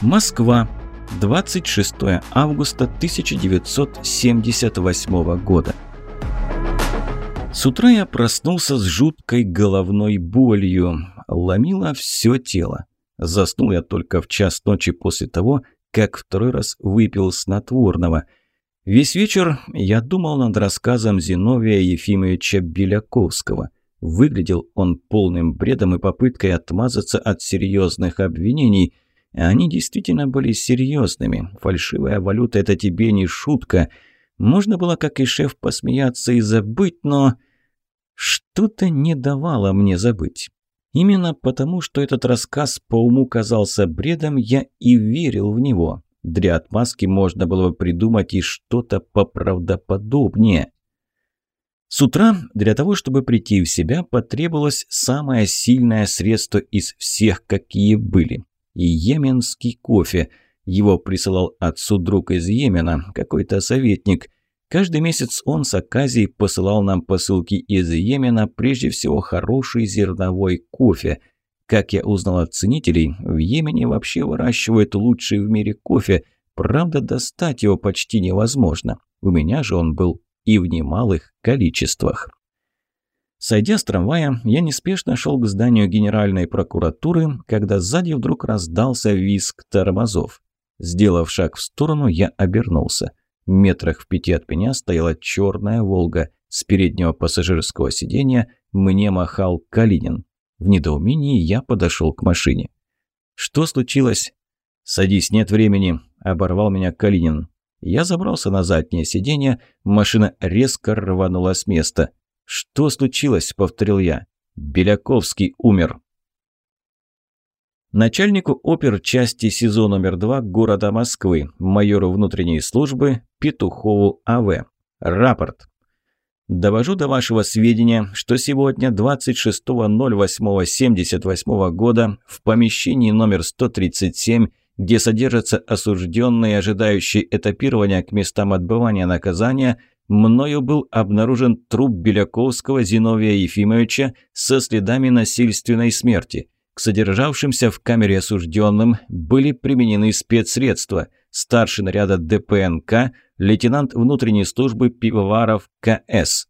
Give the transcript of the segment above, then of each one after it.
Москва. 26 августа 1978 года. С утра я проснулся с жуткой головной болью. Ломило все тело. Заснул я только в час ночи после того, как второй раз выпил снотворного. Весь вечер я думал над рассказом Зиновия Ефимовича Беляковского. Выглядел он полным бредом и попыткой отмазаться от серьезных обвинений. Они действительно были серьезными. Фальшивая валюта – это тебе не шутка. Можно было, как и шеф, посмеяться и забыть, но... Что-то не давало мне забыть. Именно потому, что этот рассказ по уму казался бредом, я и верил в него. Для отмазки можно было бы придумать и что-то поправдоподобнее. С утра для того, чтобы прийти в себя, потребовалось самое сильное средство из всех, какие были. И йеменский кофе. Его присылал отцу друг из Йемена, какой-то советник. Каждый месяц он с Аказией посылал нам посылки из Йемена, прежде всего хороший зерновой кофе. Как я узнал от ценителей, в Йемене вообще выращивают лучший в мире кофе, правда достать его почти невозможно. У меня же он был и в немалых количествах. Сойдя с трамвая, я неспешно шел к зданию Генеральной прокуратуры, когда сзади вдруг раздался визг тормозов. Сделав шаг в сторону, я обернулся. Метрах в пяти от меня стояла черная «Волга». С переднего пассажирского сиденья мне махал Калинин. В недоумении я подошел к машине. «Что случилось?» «Садись, нет времени», – оборвал меня Калинин. Я забрался на заднее сиденье, машина резко рванула с места. «Что случилось?» – повторил я. «Беляковский умер». Начальнику опер части СИЗО номер 2 города Москвы, майору внутренней службы Петухову А.В. Рапорт. Довожу до вашего сведения, что сегодня, 26.08.78 года, в помещении номер 137, где содержатся осужденные, ожидающие этапирования к местам отбывания наказания, мною был обнаружен труп Беляковского Зиновия Ефимовича со следами насильственной смерти – к содержавшимся в камере осужденным были применены спецсредства. Старший наряда ДПНК, лейтенант внутренней службы Пивоваров КС.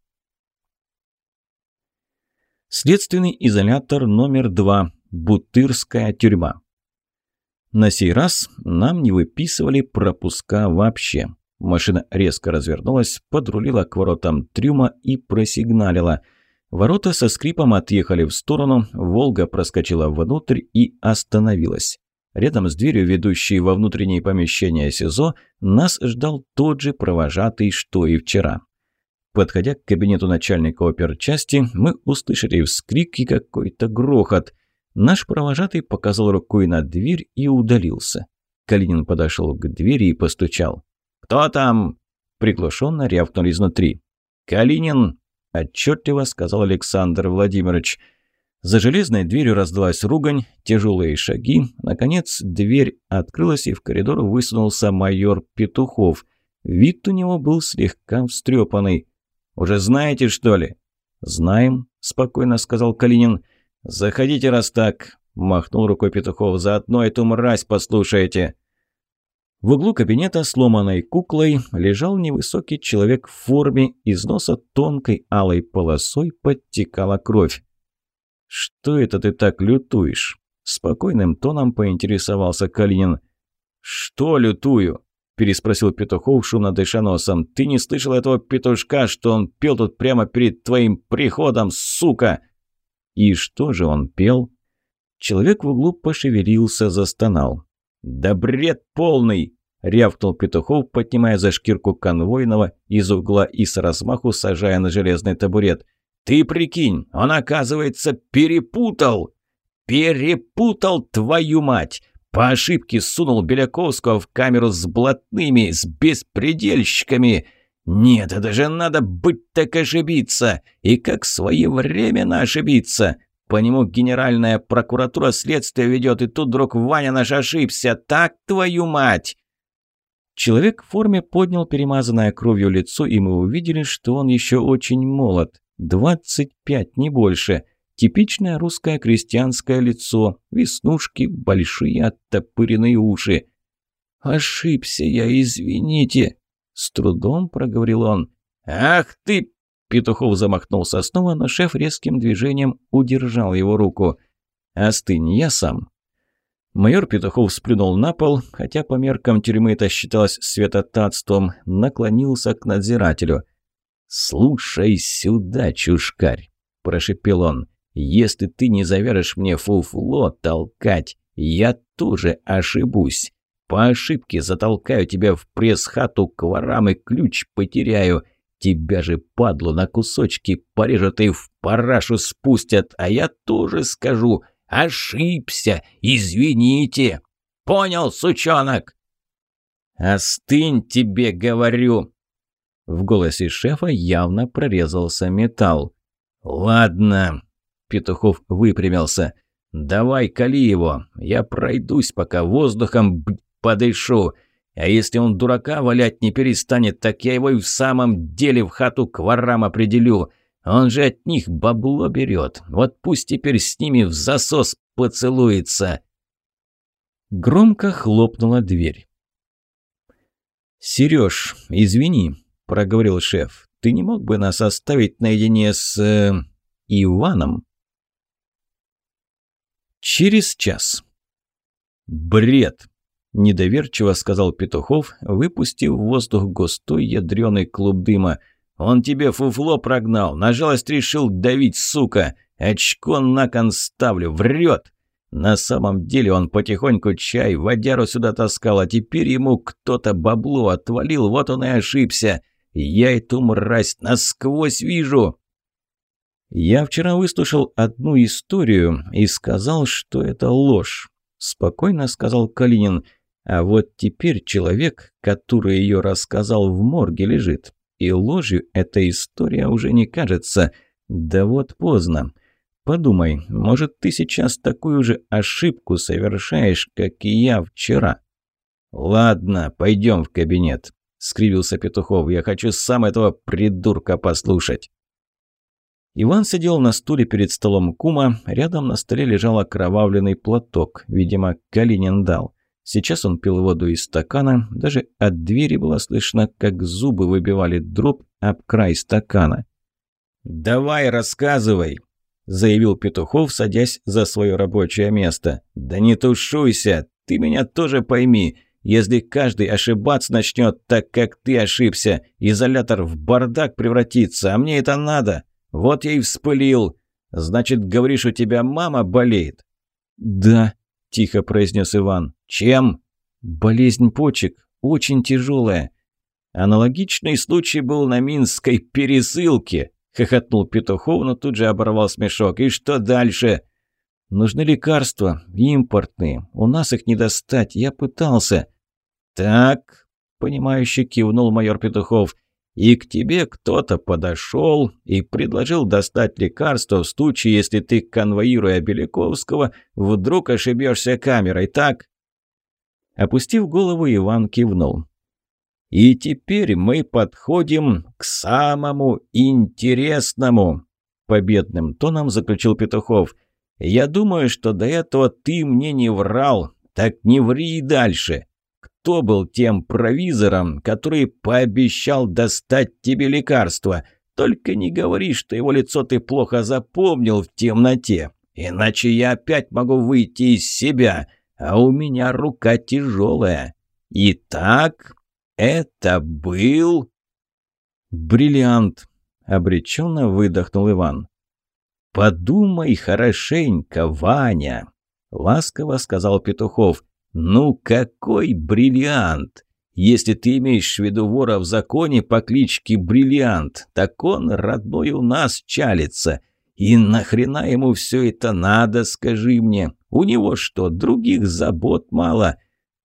Следственный изолятор номер два. Бутырская тюрьма. На сей раз нам не выписывали пропуска вообще. Машина резко развернулась, подрулила к воротам трюма и просигналила – Ворота со скрипом отъехали в сторону, «Волга» проскочила внутрь и остановилась. Рядом с дверью, ведущей во внутреннее помещение СИЗО, нас ждал тот же провожатый, что и вчера. Подходя к кабинету начальника оперчасти, мы услышали вскрик и какой-то грохот. Наш провожатый показал рукой на дверь и удалился. Калинин подошел к двери и постучал. «Кто там?» Приглушенно рявкнули изнутри. «Калинин!» – отчетливо сказал Александр Владимирович. За железной дверью раздалась ругань, тяжелые шаги. Наконец дверь открылась, и в коридор высунулся майор Петухов. Вид у него был слегка встрепанный. «Уже знаете, что ли?» «Знаем», – спокойно сказал Калинин. «Заходите, раз так», – махнул рукой Петухов. «Заодно эту мразь послушайте». В углу кабинета сломанной куклой лежал невысокий человек в форме, из носа тонкой алой полосой подтекала кровь. «Что это ты так лютуешь?» Спокойным тоном поинтересовался Калинин. «Что лютую?» – переспросил Петухов, шумно дыша носом. «Ты не слышал этого петушка, что он пел тут прямо перед твоим приходом, сука?» «И что же он пел?» Человек в углу пошевелился, застонал. «Да бред полный!» – рявкнул Петухов, поднимая за шкирку конвойного из угла и с размаху сажая на железный табурет. «Ты прикинь, он, оказывается, перепутал! Перепутал, твою мать! По ошибке сунул Беляковского в камеру с блатными, с беспредельщиками!» «Нет, это же надо быть так ошибиться! И как своевременно ошибиться! По нему генеральная прокуратура следствие ведет, и тут вдруг Ваня наш ошибся. Так, твою мать!» Человек в форме поднял перемазанное кровью лицо, и мы увидели, что он еще очень молод. 25, не больше. Типичное русское крестьянское лицо, веснушки, большие оттопыренные уши. «Ошибся я, извините!» – с трудом проговорил он. «Ах ты!» – Петухов замахнулся снова, но шеф резким движением удержал его руку. «Остынь, я сам». Майор Петухов сплюнул на пол, хотя по меркам тюрьмы это считалось святотатством, наклонился к надзирателю. «Слушай сюда, чушкарь!» – прошепел он. Если ты не завяжешь мне фуфло толкать, я тоже ошибусь. По ошибке затолкаю тебя в пресс-хату к ворам и ключ потеряю. Тебя же, падлу, на кусочки порежут и в парашу спустят, а я тоже скажу «Ошибся! Извините!» «Понял, сучонок?» «Остынь тебе, говорю!» В голосе шефа явно прорезался металл. «Ладно, Петухов выпрямился. «Давай, кали его. Я пройдусь, пока воздухом подышу. А если он дурака валять не перестанет, так я его и в самом деле в хату к ворам определю. Он же от них бабло берет. Вот пусть теперь с ними в засос поцелуется». Громко хлопнула дверь. «Сереж, извини», – проговорил шеф. «Ты не мог бы нас оставить наедине с... Э, Иваном?» Через час. «Бред!» – недоверчиво сказал Петухов, выпустив в воздух густой ядреный клуб дыма. «Он тебе фуфло прогнал, на жалость решил давить, сука! Очко на кон ставлю, врет!» На самом деле он потихоньку чай, водяру сюда таскал, а теперь ему кто-то бабло отвалил, вот он и ошибся. Я эту мразь насквозь вижу. «Я вчера выслушал одну историю и сказал, что это ложь», – спокойно сказал Калинин. «А вот теперь человек, который ее рассказал в морге, лежит. И ложью эта история уже не кажется. Да вот поздно. Подумай, может, ты сейчас такую же ошибку совершаешь, как и я вчера?» «Ладно, пойдем в кабинет», – скривился Петухов. «Я хочу сам этого придурка послушать». Иван сидел на стуле перед столом кума, рядом на столе лежал окровавленный платок, видимо, Калинин дал. Сейчас он пил воду из стакана, даже от двери было слышно, как зубы выбивали дробь об край стакана. «Давай, рассказывай!» – заявил Петухов, садясь за свое рабочее место. «Да не тушуйся! Ты меня тоже пойми! Если каждый ошибаться начнет так, как ты ошибся, изолятор в бардак превратится, а мне это надо!» Вот я и вспылил. Значит, говоришь, у тебя мама болеет?» «Да», – тихо произнес Иван. «Чем?» «Болезнь почек. Очень тяжелая». «Аналогичный случай был на Минской пересылке», – хохотнул Петухов, но тут же оборвал смешок. «И что дальше?» «Нужны лекарства, импортные. У нас их не достать. Я пытался». «Так», – понимающе кивнул майор Петухов – и к тебе кто-то подошел и предложил достать лекарство в случае, если ты, конвоируя Беляковского, вдруг ошибешься камерой, так?» Опустив голову, Иван кивнул. «И теперь мы подходим к самому интересному», – победным тоном заключил Петухов. «Я думаю, что до этого ты мне не врал, так не ври дальше кто был тем провизором, который пообещал достать тебе лекарство. Только не говори, что его лицо ты плохо запомнил в темноте, иначе я опять могу выйти из себя, а у меня рука тяжелая. Итак, это был... «Бриллиант!» — обреченно выдохнул Иван. «Подумай хорошенько, Ваня!» — ласково сказал Петухов. «Ну какой бриллиант! Если ты имеешь в виду вора в законе по кличке Бриллиант, так он родной у нас чалится. И нахрена ему все это надо, скажи мне? У него что, других забот мало?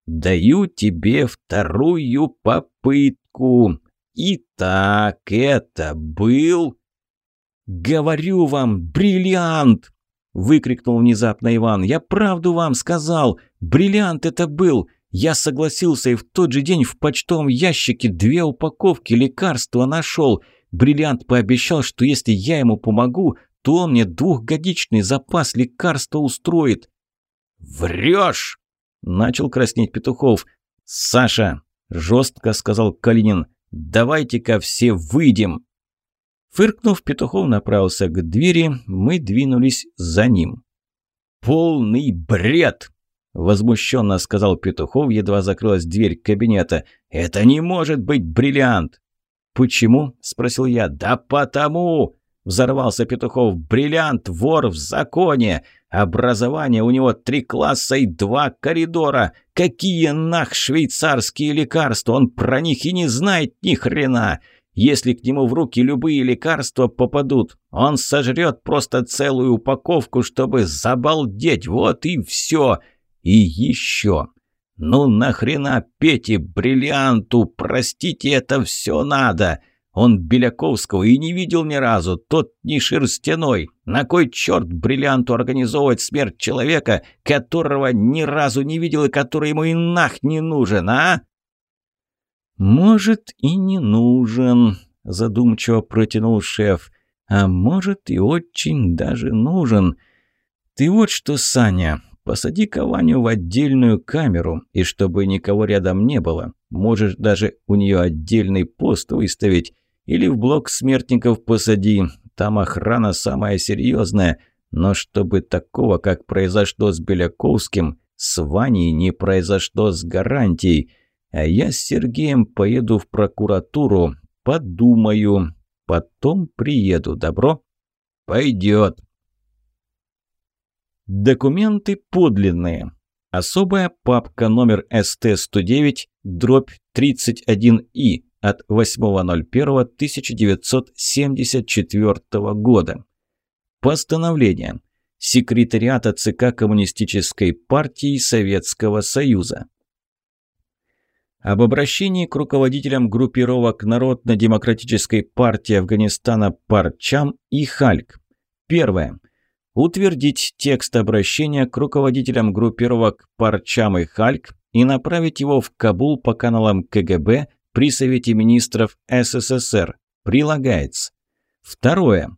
Даю тебе вторую попытку. Итак, это был...» «Говорю вам, бриллиант!» Выкрикнул внезапно Иван. «Я правду вам сказал! Бриллиант это был! Я согласился и в тот же день в почтовом ящике две упаковки лекарства нашел. Бриллиант пообещал, что если я ему помогу, кто мне двухгодичный запас лекарства устроит?» «Врешь!» – начал краснеть Петухов. «Саша!» – жестко сказал Калинин. «Давайте-ка все выйдем!» Фыркнув, Петухов направился к двери, мы двинулись за ним. «Полный бред!» – возмущенно сказал Петухов, едва закрылась дверь кабинета. «Это не может быть бриллиант!» «Почему?» – спросил я. «Да потому!» – взорвался Петухов. «Бриллиант, вор в законе! Образование у него три класса и два коридора! Какие нах швейцарские лекарства! Он про них и не знает ни хрена!» Если к нему в руки любые лекарства попадут, он сожрет просто целую упаковку, чтобы забалдеть. Вот и все. И еще. Ну нахрена Пете бриллианту, простите, это все надо. Он Беляковского и не видел ни разу, тот не шерстяной. На кой черт бриллианту организовывать смерть человека, которого ни разу не видел и который ему и нах не нужен, а? «Может, и не нужен», – задумчиво протянул шеф. «А может, и очень даже нужен. Ты вот что, Саня, посади-ка Ваню в отдельную камеру, и чтобы никого рядом не было. Можешь даже у нее отдельный пост выставить. Или в блок смертников посади. Там охрана самая серьезная. Но чтобы такого, как произошло с Беляковским, с Ваней не произошло с гарантией». А я с Сергеем поеду в прокуратуру, подумаю, потом приеду, добро? Пойдет. Документы подлинные. Особая папка номер СТ-109, дробь 31И от 8.01.1974 года. Постановление. Секретариата ЦК Коммунистической партии Советского Союза об обращении к руководителям группировок Народно-демократической партии Афганистана Парчам и Хальк. Первое. Утвердить текст обращения к руководителям группировок Парчам и Хальк и направить его в Кабул по каналам КГБ при Совете министров СССР. Прилагается. Второе.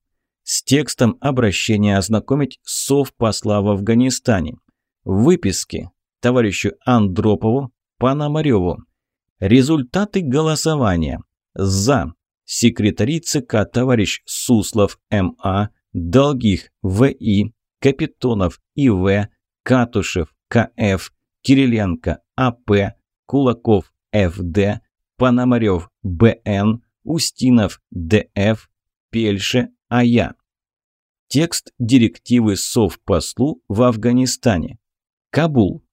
С текстом обращения ознакомить совпосла в Афганистане. Выписки товарищу Андропову, Пономареву, Результаты голосования. За. Секретари ЦК товарищ Суслов М.А., Долгих В.И., Капитонов И.В., Катушев К.Ф., Кириленко А.П., Кулаков Ф.Д., Пономарев Б.Н., Устинов Д.Ф., Пельше А.Я. Текст директивы Совпослу в Афганистане. Кабул.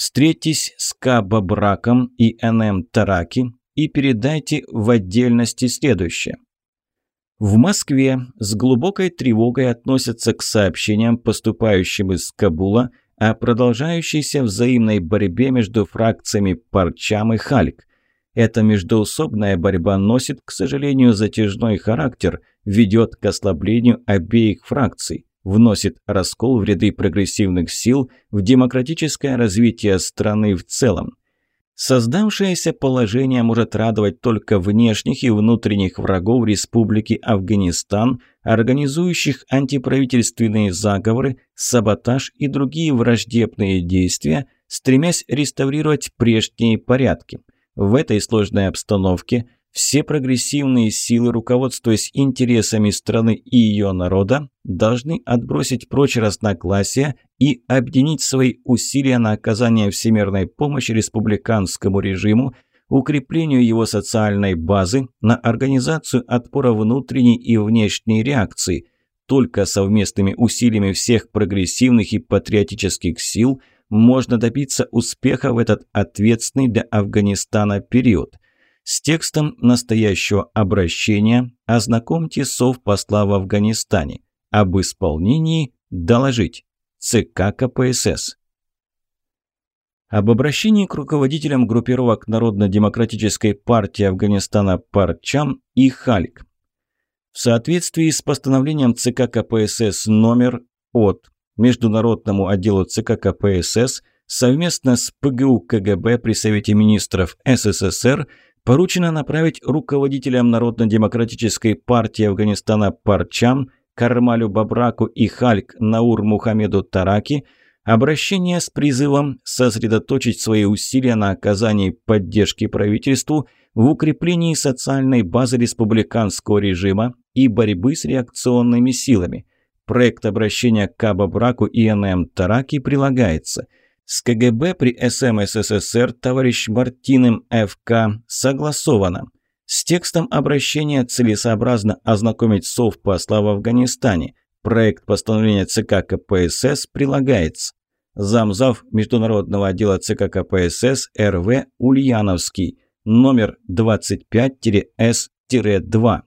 Встретьтесь с Каба Браком и НМ Тараки и передайте в отдельности следующее. В Москве с глубокой тревогой относятся к сообщениям, поступающим из Кабула, о продолжающейся взаимной борьбе между фракциями Парчам и Хальк. Эта междоусобная борьба носит, к сожалению, затяжной характер, ведет к ослаблению обеих фракций вносит раскол в ряды прогрессивных сил в демократическое развитие страны в целом. Создавшееся положение может радовать только внешних и внутренних врагов Республики Афганистан, организующих антиправительственные заговоры, саботаж и другие враждебные действия, стремясь реставрировать прежние порядки. В этой сложной обстановке – все прогрессивные силы, руководствуясь интересами страны и ее народа, должны отбросить прочь разногласия и объединить свои усилия на оказание всемирной помощи республиканскому режиму, укреплению его социальной базы, на организацию отпора внутренней и внешней реакции. Только совместными усилиями всех прогрессивных и патриотических сил можно добиться успеха в этот ответственный для Афганистана период – с текстом настоящего обращения ознакомьте совпосла в Афганистане. Об исполнении доложить. ЦК КПСС. Об обращении к руководителям группировок Народно-демократической партии Афганистана Парчам и Хальк. В соответствии с постановлением ЦК КПСС номер от Международному отделу ЦК КПСС совместно с ПГУ КГБ при Совете министров СССР – поручено направить руководителям Народно-демократической партии Афганистана Парчам, Кармалю Бабраку и Хальк Наур Мухаммеду Тараки обращение с призывом сосредоточить свои усилия на оказании поддержки правительству в укреплении социальной базы республиканского режима и борьбы с реакционными силами. Проект обращения к Бабраку и НМ Тараки прилагается – с КГБ при СМ СССР товарищ Мартиным ФК согласовано. С текстом обращения целесообразно ознакомить Совпосла в Афганистане. Проект постановления ЦК КПСС прилагается. Замзав Международного отдела ЦК КПСС РВ Ульяновский, номер 25-С-2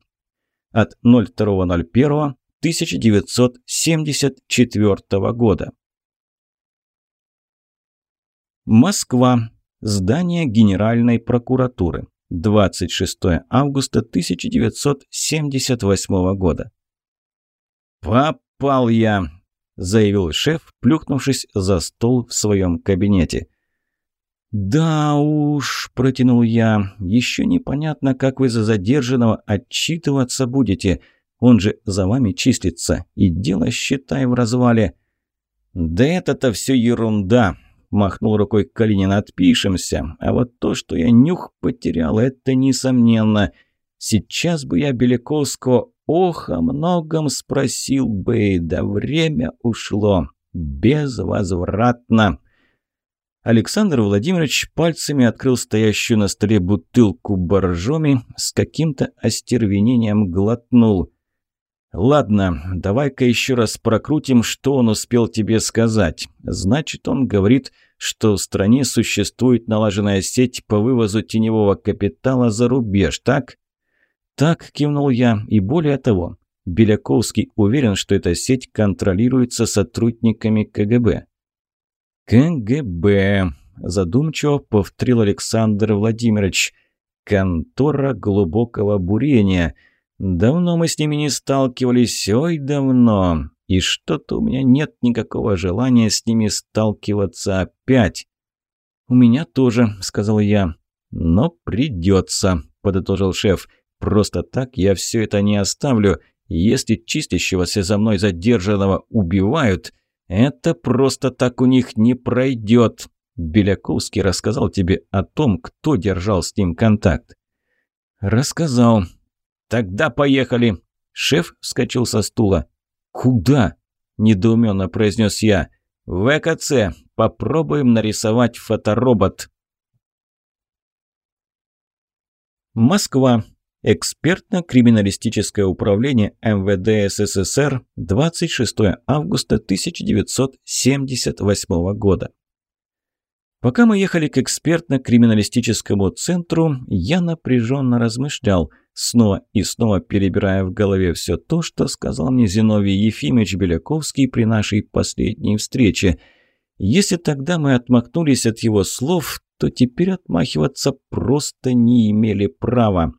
от 02.01.1974 года. Москва. Здание Генеральной прокуратуры. 26 августа 1978 года. «Попал я!» – заявил шеф, плюхнувшись за стол в своем кабинете. «Да уж», – протянул я, – «еще непонятно, как вы за задержанного отчитываться будете. Он же за вами числится, и дело, считай, в развале». «Да это-то все ерунда», Махнул рукой Калинин, отпишемся. А вот то, что я нюх потерял, это несомненно. Сейчас бы я Беляковского ох о многом спросил бы, да время ушло. Безвозвратно. Александр Владимирович пальцами открыл стоящую на столе бутылку боржоми, с каким-то остервенением глотнул. «Ладно, давай-ка еще раз прокрутим, что он успел тебе сказать. Значит, он говорит, что в стране существует налаженная сеть по вывозу теневого капитала за рубеж, так?» «Так», – кивнул я, – «и более того, Беляковский уверен, что эта сеть контролируется сотрудниками КГБ». «КГБ», – задумчиво повторил Александр Владимирович, – «контора глубокого бурения». Давно мы с ними не сталкивались, ой, давно. И что-то у меня нет никакого желания с ними сталкиваться опять. «У меня тоже», — сказал я. «Но придется», — подытожил шеф. «Просто так я все это не оставлю. Если чистящегося за мной задержанного убивают, это просто так у них не пройдет». Беляковский рассказал тебе о том, кто держал с ним контакт. «Рассказал», «Тогда поехали!» Шеф вскочил со стула. «Куда?» – недоуменно произнес я. «В ЭКЦ. Попробуем нарисовать фоторобот». Москва. Экспертно-криминалистическое управление МВД СССР. 26 августа 1978 года. Пока мы ехали к экспертно-криминалистическому центру, я напряженно размышлял – снова и снова перебирая в голове все то, что сказал мне Зиновий Ефимович Беляковский при нашей последней встрече. Если тогда мы отмахнулись от его слов, то теперь отмахиваться просто не имели права.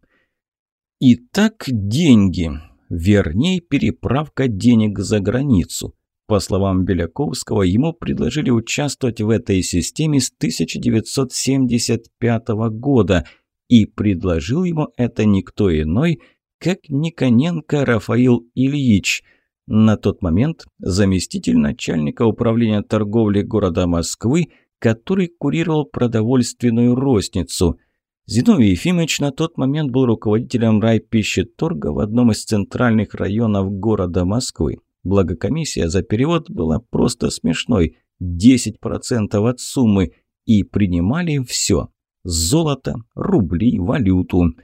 Итак, деньги. Вернее, переправка денег за границу. По словам Беляковского, ему предложили участвовать в этой системе с 1975 года – и предложил ему это никто иной, как Никоненко Рафаил Ильич, на тот момент заместитель начальника управления торговли города Москвы, который курировал продовольственную розницу. Зиновий Ефимович на тот момент был руководителем райпищеторга в одном из центральных районов города Москвы. Благо комиссия за перевод была просто смешной – 10% от суммы, и принимали все Золото, рубли, валюту.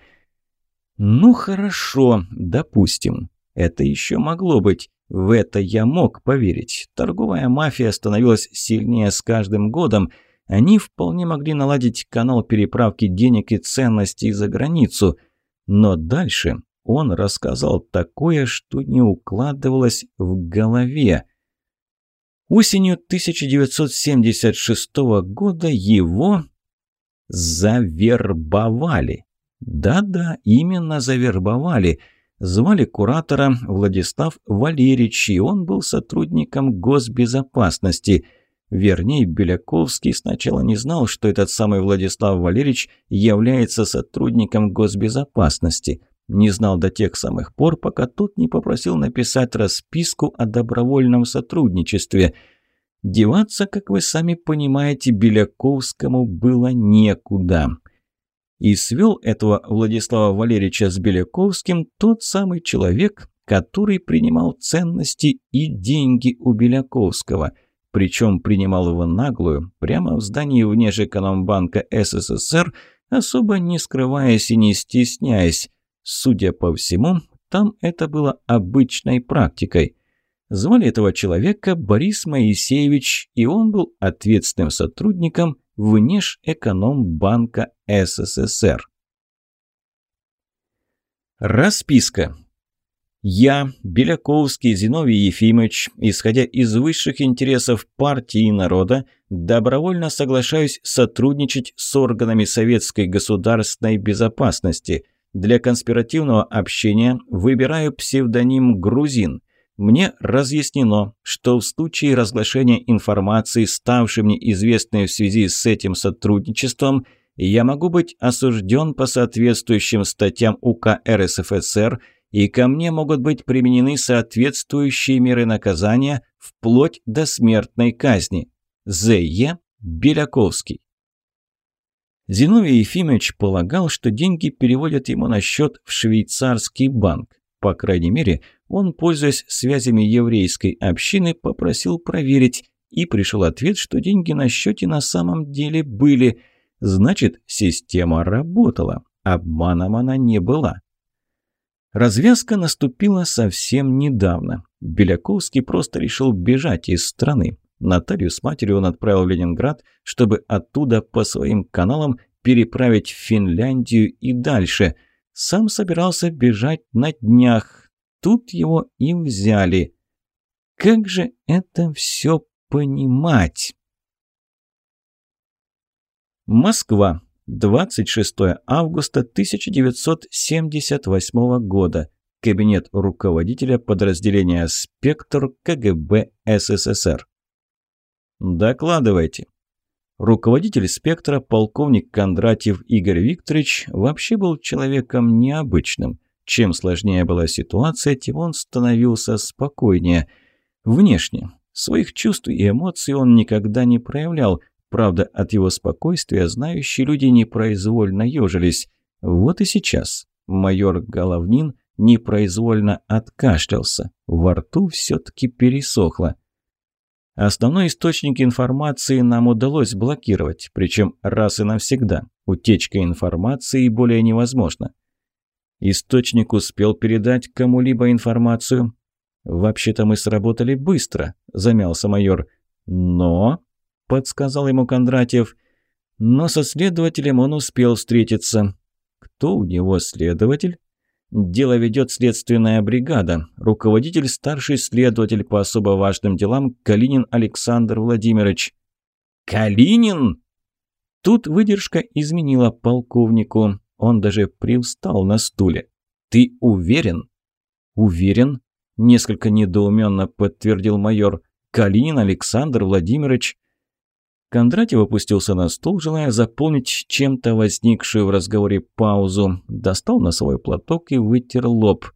Ну хорошо, допустим. Это еще могло быть. В это я мог поверить. Торговая мафия становилась сильнее с каждым годом. Они вполне могли наладить канал переправки денег и ценностей за границу. Но дальше он рассказал такое, что не укладывалось в голове. Осенью 1976 года его завербовали. Да-да, именно завербовали. Звали куратора Владислав Валерьевич, и он был сотрудником госбезопасности. Вернее, Беляковский сначала не знал, что этот самый Владислав Валерьевич является сотрудником госбезопасности. Не знал до тех самых пор, пока тот не попросил написать расписку о добровольном сотрудничестве. Деваться, как вы сами понимаете, Беляковскому было некуда. И свел этого Владислава Валерьевича с Беляковским тот самый человек, который принимал ценности и деньги у Беляковского – причем принимал его наглую, прямо в здании Внешэкономбанка СССР, особо не скрываясь и не стесняясь. Судя по всему, там это было обычной практикой. Звали этого человека Борис Моисеевич, и он был ответственным сотрудником Внешэкономбанка СССР. Расписка. Я, Беляковский Зиновий Ефимович, исходя из высших интересов партии и народа, добровольно соглашаюсь сотрудничать с органами советской государственной безопасности. Для конспиративного общения выбираю псевдоним «Грузин». Мне разъяснено, что в случае разглашения информации, ставшей мне известной в связи с этим сотрудничеством, я могу быть осужден по соответствующим статьям УК РСФСР – и ко мне могут быть применены соответствующие меры наказания вплоть до смертной казни. З.Е. Беляковский. Зиновий Ефимович полагал, что деньги переводят ему на счет в швейцарский банк. По крайней мере, он, пользуясь связями еврейской общины, попросил проверить, и пришел ответ, что деньги на счете на самом деле были. Значит, система работала. Обманом она не была. Развязка наступила совсем недавно. Беляковский просто решил бежать из страны. Наталью с матерью он отправил в Ленинград, чтобы оттуда по своим каналам переправить в Финляндию и дальше. Сам собирался бежать на днях. Тут его и взяли. Как же это все понимать? Москва. 26 августа 1978 года. Кабинет руководителя подразделения «Спектр» КГБ СССР. Докладывайте. Руководитель «Спектра» полковник Кондратьев Игорь Викторович вообще был человеком необычным. Чем сложнее была ситуация, тем он становился спокойнее. Внешне. Своих чувств и эмоций он никогда не проявлял, Правда, от его спокойствия знающие люди непроизвольно ежились. Вот и сейчас майор Головнин непроизвольно откашлялся. Во рту все-таки пересохло. Основной источник информации нам удалось блокировать, причем раз и навсегда. Утечка информации более невозможна. Источник успел передать кому-либо информацию? «Вообще-то мы сработали быстро», – замялся майор. «Но...» подсказал ему Кондратьев. Но со следователем он успел встретиться. Кто у него следователь? Дело ведет следственная бригада. Руководитель старший следователь по особо важным делам Калинин Александр Владимирович. Калинин? Тут выдержка изменила полковнику. Он даже привстал на стуле. «Ты уверен?» «Уверен», – несколько недоуменно подтвердил майор. «Калинин Александр Владимирович Кондратьев опустился на стул, желая заполнить чем-то возникшую в разговоре паузу. Достал носовой платок и вытер лоб.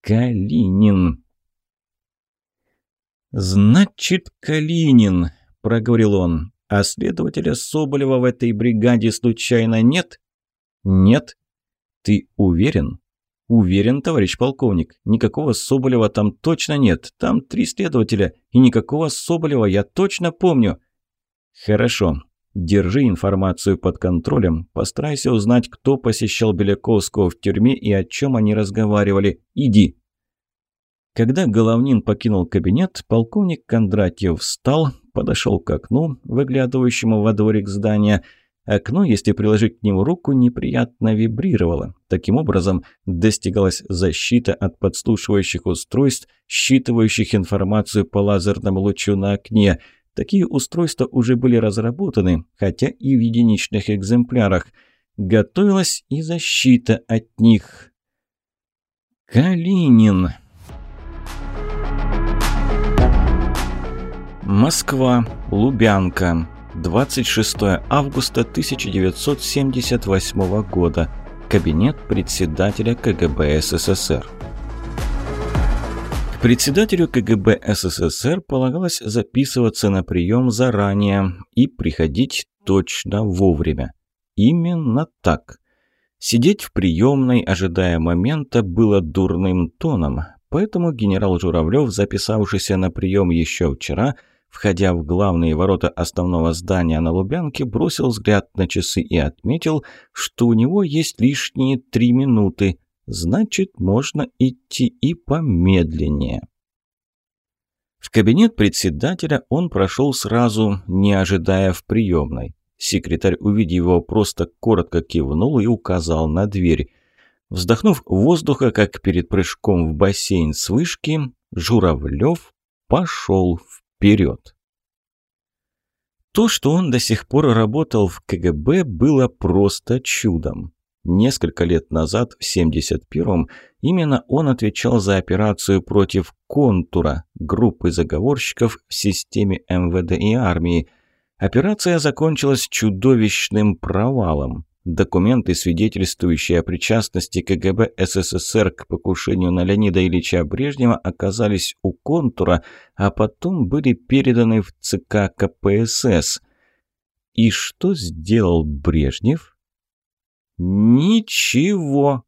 «Калинин!» «Значит, Калинин!» – проговорил он. «А следователя Соболева в этой бригаде случайно нет?» «Нет». «Ты уверен?» «Уверен, товарищ полковник. Никакого Соболева там точно нет. Там три следователя. И никакого Соболева я точно помню». «Хорошо. Держи информацию под контролем. Постарайся узнать, кто посещал Беляковского в тюрьме и о чем они разговаривали. Иди». Когда Головнин покинул кабинет, полковник Кондратьев встал, подошел к окну, выглядывающему во дворик здания. Окно, если приложить к нему руку, неприятно вибрировало. Таким образом, достигалась защита от подслушивающих устройств, считывающих информацию по лазерному лучу на окне – Такие устройства уже были разработаны, хотя и в единичных экземплярах. Готовилась и защита от них. Калинин. Москва, Лубянка. 26 августа 1978 года. Кабинет председателя КГБ СССР. Председателю КГБ СССР полагалось записываться на прием заранее и приходить точно вовремя. Именно так. Сидеть в приемной, ожидая момента, было дурным тоном, поэтому генерал Журавлев, записавшийся на прием еще вчера, входя в главные ворота основного здания на Лубянке, бросил взгляд на часы и отметил, что у него есть лишние три минуты, значит, можно идти и помедленнее. В кабинет председателя он прошел сразу, не ожидая в приемной. Секретарь, увидев его, просто коротко кивнул и указал на дверь. Вздохнув воздуха, как перед прыжком в бассейн с вышки, Журавлев пошел вперед. То, что он до сих пор работал в КГБ, было просто чудом. Несколько лет назад, в 71-м, именно он отвечал за операцию против «Контура» группы заговорщиков в системе МВД и армии. Операция закончилась чудовищным провалом. Документы, свидетельствующие о причастности КГБ СССР к покушению на Леонида Ильича Брежнева, оказались у «Контура», а потом были переданы в ЦК КПСС. И что сделал Брежнев? Ничего.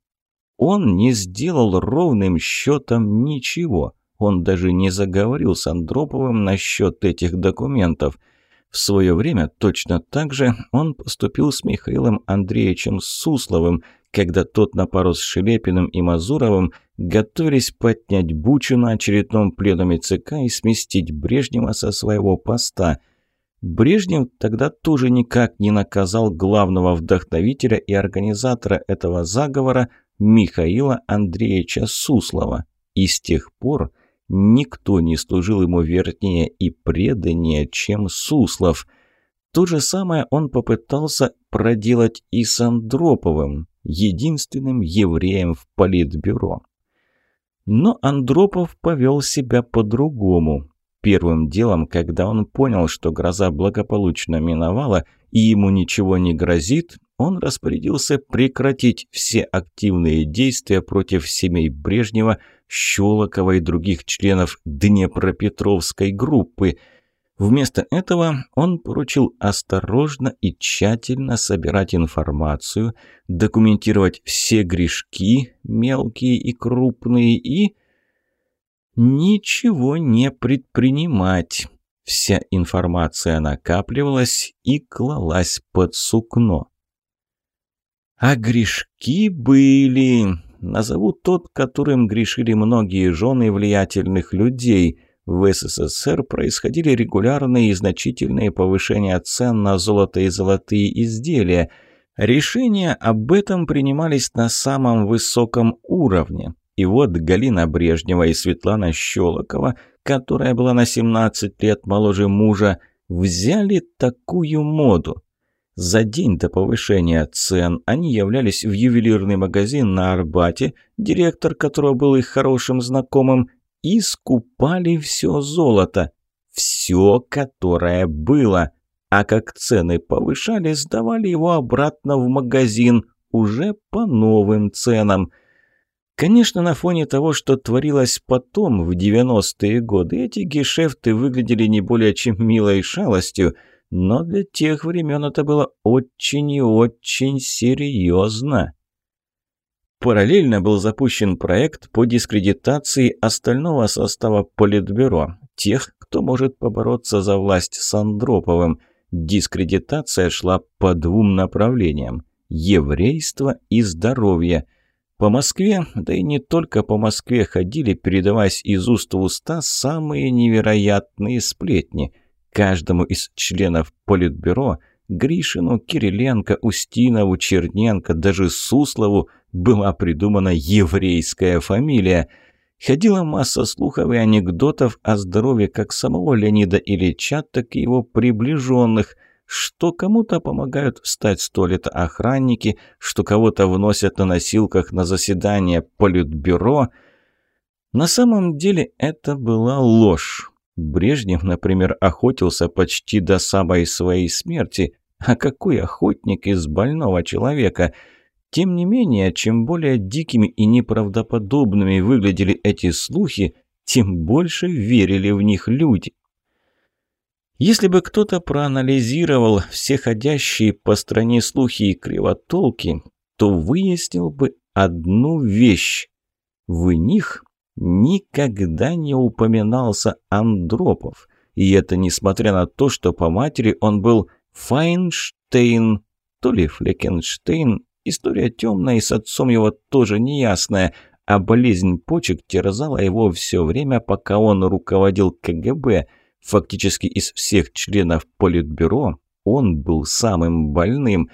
Он не сделал ровным счетом ничего. Он даже не заговорил с Андроповым насчет этих документов. В свое время точно так же он поступил с Михаилом Андреевичем Сусловым, когда тот на пару с Шелепиным и Мазуровым готовились поднять бучу на очередном пленуме ЦК и сместить Брежнева со своего поста – Брежнев тогда тоже никак не наказал главного вдохновителя и организатора этого заговора Михаила Андреевича Суслова. И с тех пор никто не служил ему вернее и преданнее, чем Суслов. То же самое он попытался проделать и с Андроповым, единственным евреем в политбюро. Но Андропов повел себя по-другому. Первым делом, когда он понял, что гроза благополучно миновала и ему ничего не грозит, он распорядился прекратить все активные действия против семей Брежнева, Щелокова и других членов Днепропетровской группы. Вместо этого он поручил осторожно и тщательно собирать информацию, документировать все грешки, мелкие и крупные, и ничего не предпринимать. Вся информация накапливалась и клалась под сукно. А грешки были. Назову тот, которым грешили многие жены влиятельных людей. В СССР происходили регулярные и значительные повышения цен на золото и золотые изделия. Решения об этом принимались на самом высоком уровне. И вот Галина Брежнева и Светлана Щелокова, которая была на 17 лет моложе мужа, взяли такую моду. За день до повышения цен они являлись в ювелирный магазин на Арбате, директор которого был их хорошим знакомым, и скупали все золото. Все, которое было. А как цены повышали, сдавали его обратно в магазин, уже по новым ценам – Конечно, на фоне того, что творилось потом, в 90-е годы, эти гешефты выглядели не более чем милой шалостью, но для тех времен это было очень и очень серьезно. Параллельно был запущен проект по дискредитации остального состава Политбюро, тех, кто может побороться за власть с Андроповым. Дискредитация шла по двум направлениям – еврейство и здоровье – по Москве, да и не только по Москве, ходили, передаваясь из уст в уста, самые невероятные сплетни. Каждому из членов Политбюро – Гришину, Кириленко, Устинову, Черненко, даже Суслову была придумана еврейская фамилия. Ходила масса слухов и анекдотов о здоровье как самого Леонида Ильича, так и его приближенных – что кому-то помогают встать с туалета охранники, что кого-то вносят на носилках на заседание политбюро. На самом деле это была ложь. Брежнев, например, охотился почти до самой своей смерти. А какой охотник из больного человека? Тем не менее, чем более дикими и неправдоподобными выглядели эти слухи, тем больше верили в них люди. Если бы кто-то проанализировал все ходящие по стране слухи и кривотолки, то выяснил бы одну вещь. В них никогда не упоминался Андропов. И это несмотря на то, что по матери он был Файнштейн, то ли Флекенштейн, история темная и с отцом его тоже неясная, а болезнь почек терзала его все время, пока он руководил КГБ. Фактически из всех членов Политбюро он был самым больным.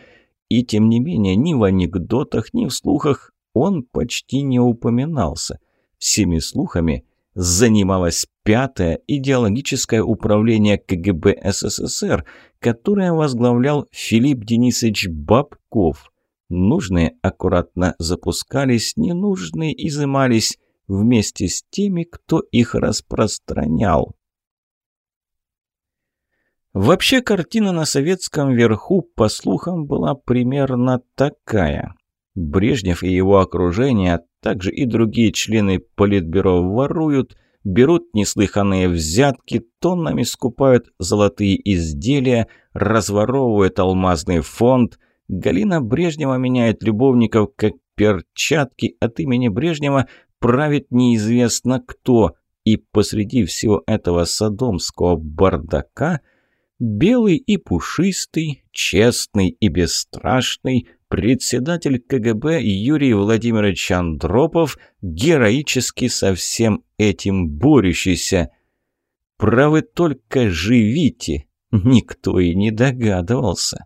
И тем не менее ни в анекдотах, ни в слухах он почти не упоминался. Всеми слухами занималось пятое идеологическое управление КГБ СССР, которое возглавлял Филипп Денисович Бабков. Нужные аккуратно запускались, ненужные изымались вместе с теми, кто их распространял. Вообще картина на советском верху, по слухам, была примерно такая. Брежнев и его окружение, а также и другие члены Политбюро воруют, берут неслыханные взятки, тоннами скупают золотые изделия, разворовывают алмазный фонд. Галина Брежнева меняет любовников как перчатки, от имени Брежнева правит неизвестно кто. И посреди всего этого садомского бардака – Белый и пушистый, честный и бесстрашный, председатель КГБ Юрий Владимирович Андропов, героически со всем этим борющийся. Правы только живите, никто и не догадывался.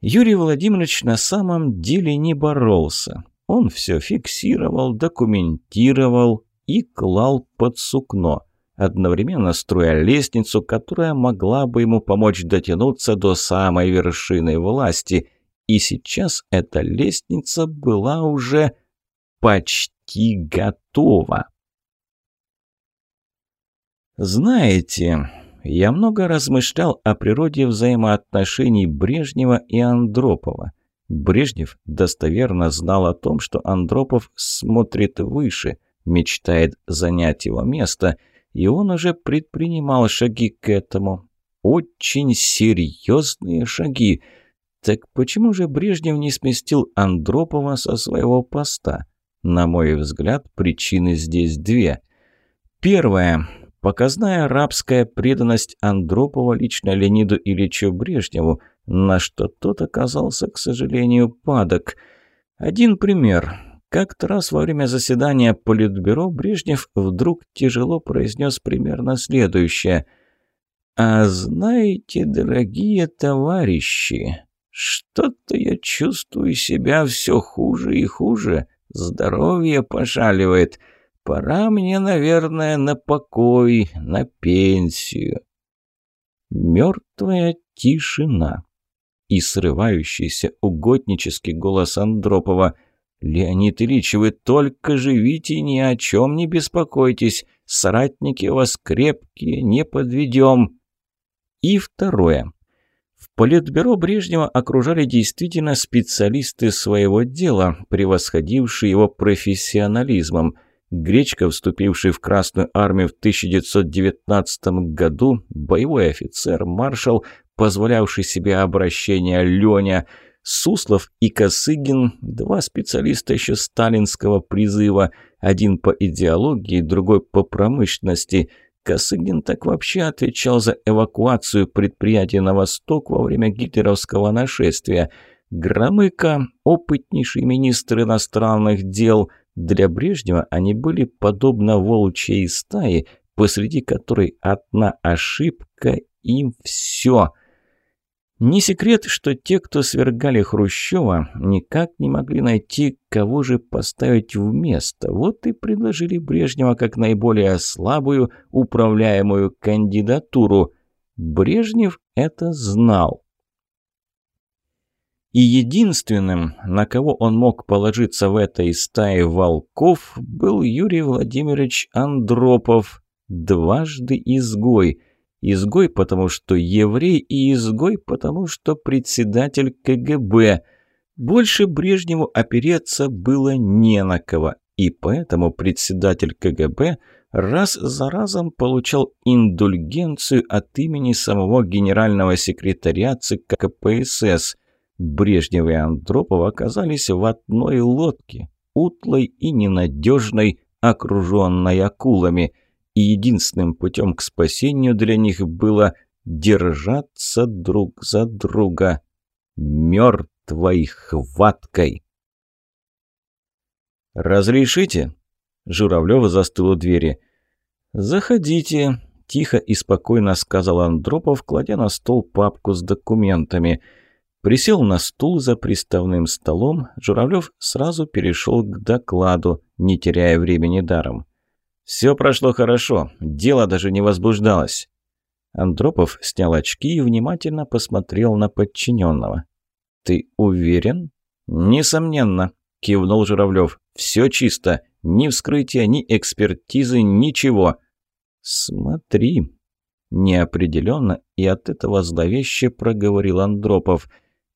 Юрий Владимирович на самом деле не боролся. Он все фиксировал, документировал и клал под сукно – одновременно строя лестницу, которая могла бы ему помочь дотянуться до самой вершины власти. И сейчас эта лестница была уже почти готова. Знаете, я много размышлял о природе взаимоотношений Брежнева и Андропова. Брежнев достоверно знал о том, что Андропов смотрит выше, мечтает занять его место – и он уже предпринимал шаги к этому. Очень серьезные шаги. Так почему же Брежнев не сместил Андропова со своего поста? На мой взгляд, причины здесь две. Первая. Показная рабская преданность Андропова лично Леониду Ильичу Брежневу, на что тот оказался, к сожалению, падок. Один пример. Как-то раз во время заседания Политбюро Брежнев вдруг тяжело произнес примерно следующее. «А знаете, дорогие товарищи, что-то я чувствую себя все хуже и хуже, здоровье пошаливает. Пора мне, наверное, на покой, на пенсию». Мертвая тишина и срывающийся угоднический голос Андропова – «Леонид Ильич, вы только живите, ни о чем не беспокойтесь. Соратники у вас крепкие, не подведем». И второе. В Политбюро Брежнева окружали действительно специалисты своего дела, превосходившие его профессионализмом. Гречка, вступивший в Красную армию в 1919 году, боевой офицер, маршал, позволявший себе обращение Леня – Суслов и Косыгин – два специалиста еще сталинского призыва, один по идеологии, другой по промышленности. Косыгин так вообще отвечал за эвакуацию предприятий на восток во время гитлеровского нашествия. Громыко – опытнейший министр иностранных дел. Для Брежнева они были подобно волчьей стае, посреди которой одна ошибка – им все – не секрет, что те, кто свергали Хрущева, никак не могли найти, кого же поставить в место. Вот и предложили Брежнева как наиболее слабую управляемую кандидатуру. Брежнев это знал. И единственным, на кого он мог положиться в этой стае волков, был Юрий Владимирович Андропов, дважды изгой – Изгой, потому что еврей, и изгой, потому что председатель КГБ. Больше Брежневу опереться было не на кого, и поэтому председатель КГБ раз за разом получал индульгенцию от имени самого генерального секретаря ЦК КПСС. Брежнев и Андропов оказались в одной лодке, утлой и ненадежной, окруженной акулами, и единственным путем к спасению для них было держаться друг за друга мертвой хваткой. «Разрешите?» Журавлев застыл у двери. «Заходите», – тихо и спокойно сказал Андропов, кладя на стол папку с документами. Присел на стул за приставным столом, Журавлев сразу перешел к докладу, не теряя времени даром. «Все прошло хорошо, дело даже не возбуждалось». Андропов снял очки и внимательно посмотрел на подчиненного. «Ты уверен?» «Несомненно», – кивнул Журавлев. «Все чисто. Ни вскрытия, ни экспертизы, ничего». «Смотри», – неопределенно и от этого зловеще проговорил Андропов.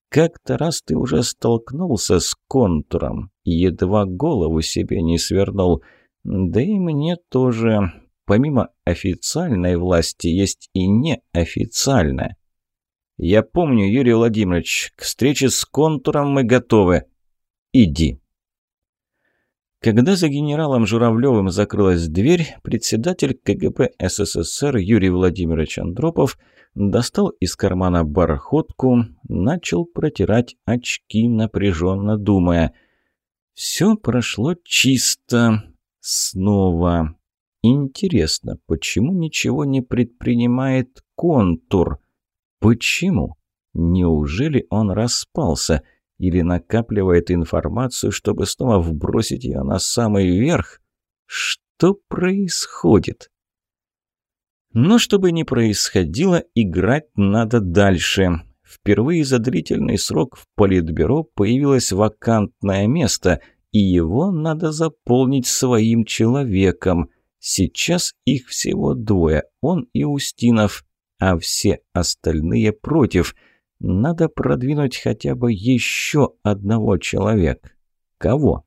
«Как-то раз ты уже столкнулся с контуром едва голову себе не свернул. Да и мне тоже. Помимо официальной власти есть и неофициальная». «Я помню, Юрий Владимирович, к встрече с контуром мы готовы. Иди». Когда за генералом Журавлевым закрылась дверь, председатель КГБ СССР Юрий Владимирович Андропов достал из кармана бархотку, начал протирать очки, напряженно думая. «Все прошло чисто. Снова. Интересно, почему ничего не предпринимает контур?» Почему? Неужели он распался? Или накапливает информацию, чтобы снова вбросить ее на самый верх? Что происходит? Но чтобы не происходило, играть надо дальше. Впервые за длительный срок в Политбюро появилось вакантное место, и его надо заполнить своим человеком. Сейчас их всего двое, он и Устинов а все остальные против. Надо продвинуть хотя бы еще одного человека. Кого?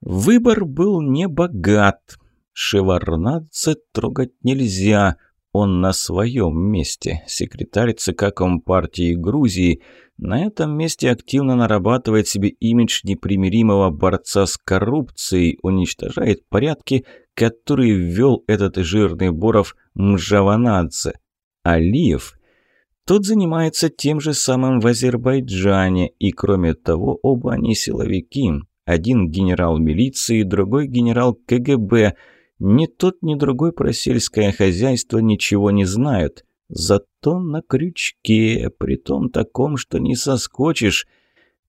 Выбор был не богат. Шеварнадзе трогать нельзя. Он на своем месте. Секретарь ЦК Компартии Грузии на этом месте активно нарабатывает себе имидж непримиримого борца с коррупцией, уничтожает порядки, которые ввел этот жирный Боров Мжаванадзе. Алиев. Тот занимается тем же самым в Азербайджане, и кроме того, оба они силовики. Один генерал милиции, другой генерал КГБ. Ни тот, ни другой про сельское хозяйство ничего не знают. Зато на крючке, при том таком, что не соскочишь.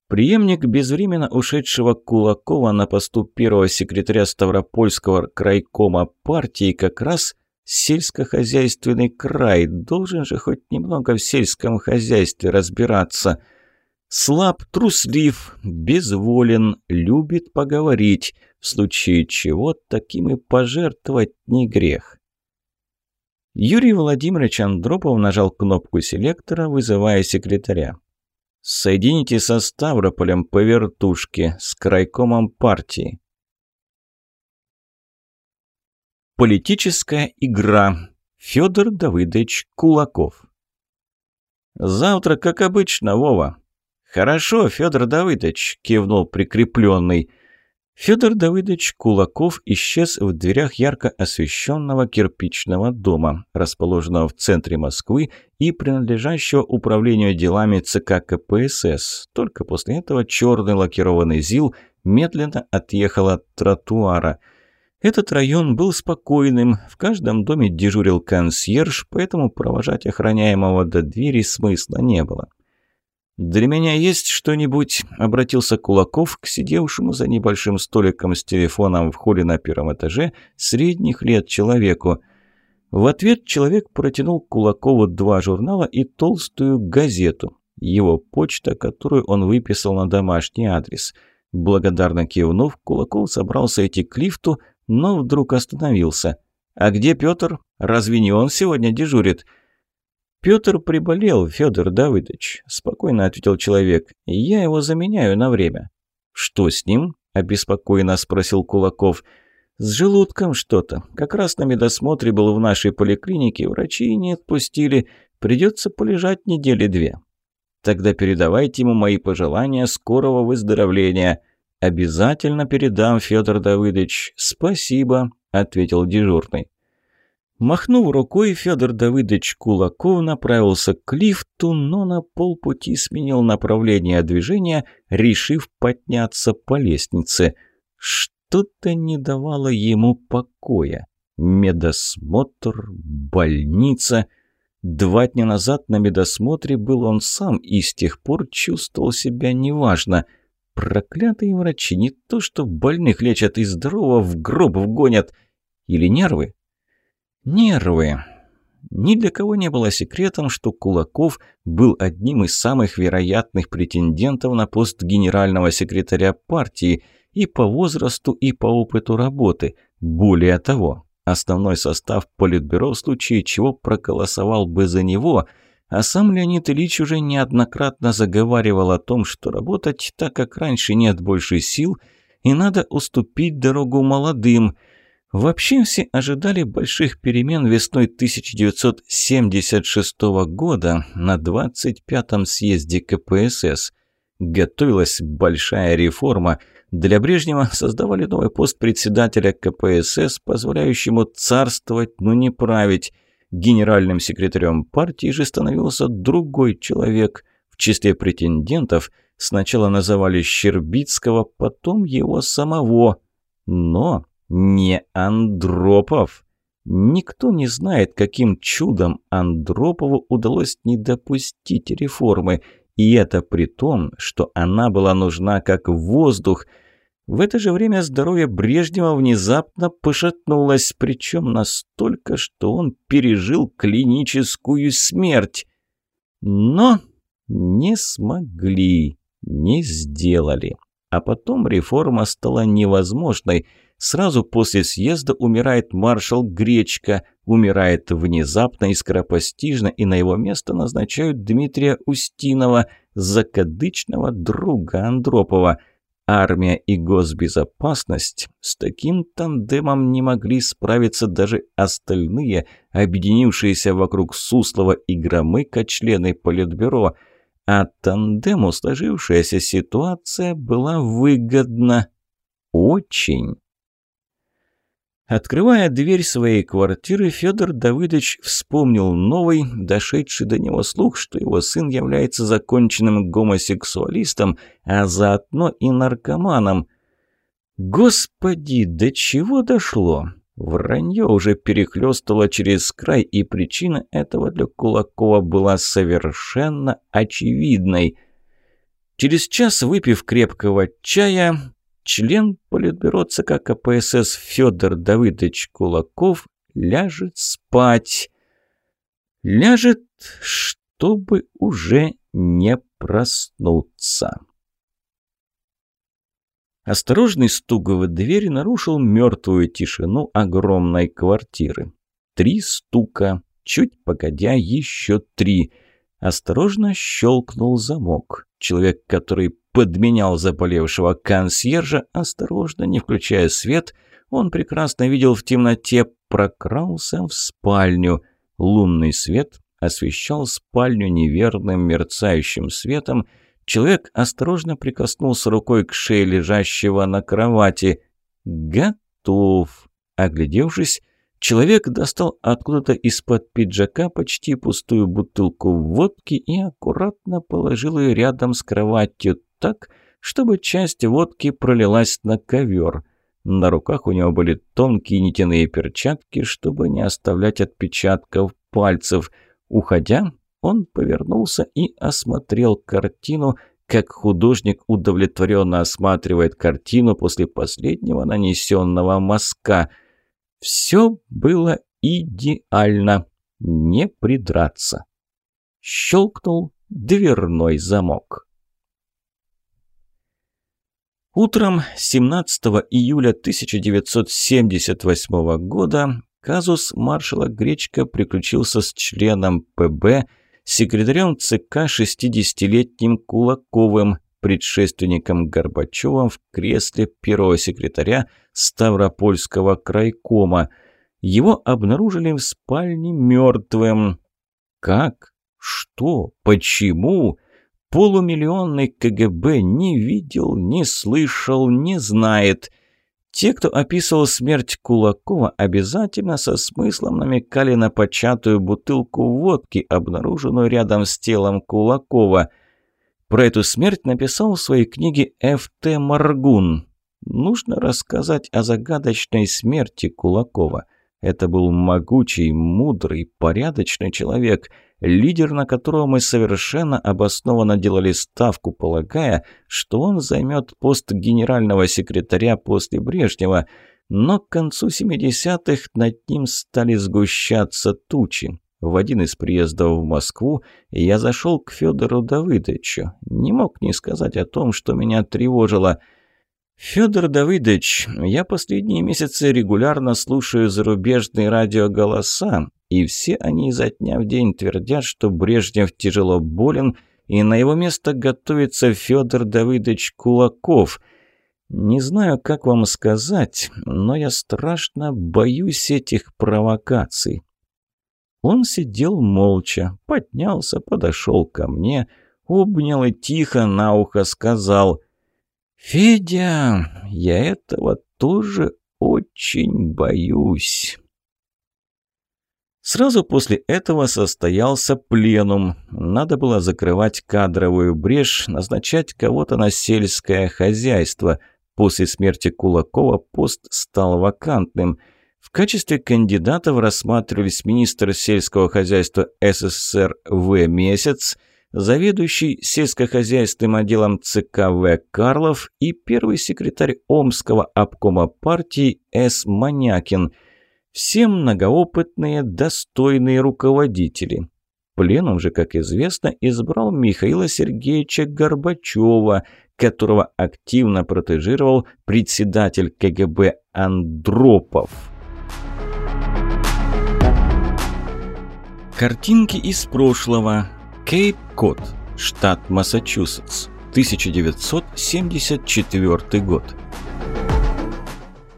Преемник безвременно ушедшего Кулакова на посту первого секретаря Ставропольского крайкома партии как раз сельскохозяйственный край, должен же хоть немного в сельском хозяйстве разбираться. Слаб, труслив, безволен, любит поговорить, в случае чего таким и пожертвовать не грех. Юрий Владимирович Андропов нажал кнопку селектора, вызывая секретаря. «Соедините со Ставрополем по вертушке, с крайкомом партии». Политическая игра. Федор Давыдович Кулаков. «Завтра, как обычно, Вова». «Хорошо, Федор Давыдович», – кивнул прикрепленный. Федор Давыдович Кулаков исчез в дверях ярко освещенного кирпичного дома, расположенного в центре Москвы и принадлежащего управлению делами ЦК КПСС. Только после этого черный лакированный ЗИЛ медленно отъехал от тротуара. Этот район был спокойным, в каждом доме дежурил консьерж, поэтому провожать охраняемого до двери смысла не было. «Для меня есть что-нибудь?» – обратился Кулаков к сидевшему за небольшим столиком с телефоном в холле на первом этаже средних лет человеку. В ответ человек протянул Кулакову два журнала и толстую газету. Его почта, которую он выписал на домашний адрес. Благодарно кивнув, Кулаков собрался идти к лифту, но вдруг остановился. «А где Петр? Разве не он сегодня дежурит?» «Петр приболел, Федор Давыдович», – спокойно ответил человек. «Я его заменяю на время». «Что с ним?» – обеспокоенно спросил Кулаков. «С желудком что-то. Как раз на медосмотре был в нашей поликлинике, врачи не отпустили. Придется полежать недели две». «Тогда передавайте ему мои пожелания скорого выздоровления». «Обязательно передам, Федор Давыдович. Спасибо», – ответил дежурный. Махнув рукой, Федор Давыдович Кулаков направился к лифту, но на полпути сменил направление движения, решив подняться по лестнице. Что-то не давало ему покоя. Медосмотр, больница. Два дня назад на медосмотре был он сам и с тех пор чувствовал себя неважно. Проклятые врачи не то что больных лечат и здорово в гроб вгонят. Или нервы? Нервы. Ни для кого не было секретом, что Кулаков был одним из самых вероятных претендентов на пост генерального секретаря партии и по возрасту, и по опыту работы. Более того, основной состав Политбюро в случае чего проголосовал бы за него, а сам Леонид Ильич уже неоднократно заговаривал о том, что работать так, как раньше нет больше сил, и надо уступить дорогу молодым – Вообще все ожидали больших перемен весной 1976 года на 25-м съезде КПСС. Готовилась большая реформа. Для Брежнева создавали новый пост председателя КПСС, позволяющему царствовать, но не править. Генеральным секретарем партии же становился другой человек. В числе претендентов сначала называли Щербицкого, потом его самого. Но не Андропов. Никто не знает, каким чудом Андропову удалось не допустить реформы, и это при том, что она была нужна как воздух. В это же время здоровье Брежнева внезапно пошатнулось, причем настолько, что он пережил клиническую смерть. Но не смогли, не сделали. А потом реформа стала невозможной – Сразу после съезда умирает маршал Гречка, умирает внезапно и скоропостижно, и на его место назначают Дмитрия Устинова, закадычного друга Андропова. Армия и госбезопасность с таким тандемом не могли справиться даже остальные, объединившиеся вокруг Суслова и Громыка члены Политбюро. А тандему сложившаяся ситуация была выгодна. Очень. Открывая дверь своей квартиры, Федор Давыдович вспомнил новый, дошедший до него слух, что его сын является законченным гомосексуалистом, а заодно и наркоманом. Господи, до чего дошло? Вранье уже перехлёстало через край, и причина этого для Кулакова была совершенно очевидной. Через час, выпив крепкого чая, член Политбюро ЦК КПСС Федор Давыдович Кулаков ляжет спать. Ляжет, чтобы уже не проснуться. Осторожный стук в дверь нарушил мертвую тишину огромной квартиры. Три стука, чуть погодя еще три. Осторожно щелкнул замок. Человек, который подменял заболевшего консьержа, осторожно, не включая свет, он прекрасно видел в темноте, прокрался в спальню. Лунный свет освещал спальню неверным мерцающим светом. Человек осторожно прикоснулся рукой к шее лежащего на кровати. «Готов!» Оглядевшись, человек достал откуда-то из-под пиджака почти пустую бутылку водки и аккуратно положил ее рядом с кроватью так, чтобы часть водки пролилась на ковер. На руках у него были тонкие нитяные перчатки, чтобы не оставлять отпечатков пальцев. Уходя, он повернулся и осмотрел картину, как художник удовлетворенно осматривает картину после последнего нанесенного мазка. Все было идеально, не придраться. Щелкнул дверной замок. Утром 17 июля 1978 года казус маршала Гречка приключился с членом ПБ, секретарем ЦК 60-летним Кулаковым, предшественником Горбачева в кресле первого секретаря Ставропольского крайкома. Его обнаружили в спальне мертвым. Как? Что? Почему? Полумиллионный КГБ не видел, не слышал, не знает. Те, кто описывал смерть Кулакова, обязательно со смыслом намекали на початую бутылку водки, обнаруженную рядом с телом Кулакова. Про эту смерть написал в своей книге Ф.Т. Маргун. Нужно рассказать о загадочной смерти Кулакова. Это был могучий, мудрый, порядочный человек – лидер, на которого мы совершенно обоснованно делали ставку, полагая, что он займет пост генерального секретаря после Брежнева, но к концу 70-х над ним стали сгущаться тучи. В один из приездов в Москву я зашел к Федору Давыдовичу. Не мог не сказать о том, что меня тревожило – «Федор Давыдович, я последние месяцы регулярно слушаю зарубежные радиоголоса, и все они изо дня в день твердят, что Брежнев тяжело болен, и на его место готовится Федор Давыдович Кулаков. Не знаю, как вам сказать, но я страшно боюсь этих провокаций». Он сидел молча, поднялся, подошел ко мне, обнял и тихо на ухо сказал – «Федя, я этого тоже очень боюсь». Сразу после этого состоялся пленум. Надо было закрывать кадровую брешь, назначать кого-то на сельское хозяйство. После смерти Кулакова пост стал вакантным. В качестве кандидатов рассматривались министр сельского хозяйства СССР В. Месяц, заведующий сельскохозяйственным отделом ЦК В. Карлов и первый секретарь Омского обкома партии С. Манякин. Все многоопытные, достойные руководители. Пленум же, как известно, избрал Михаила Сергеевича Горбачева, которого активно протежировал председатель КГБ Андропов. Картинки из прошлого. Кейп-Кот, штат Массачусетс, 1974 год.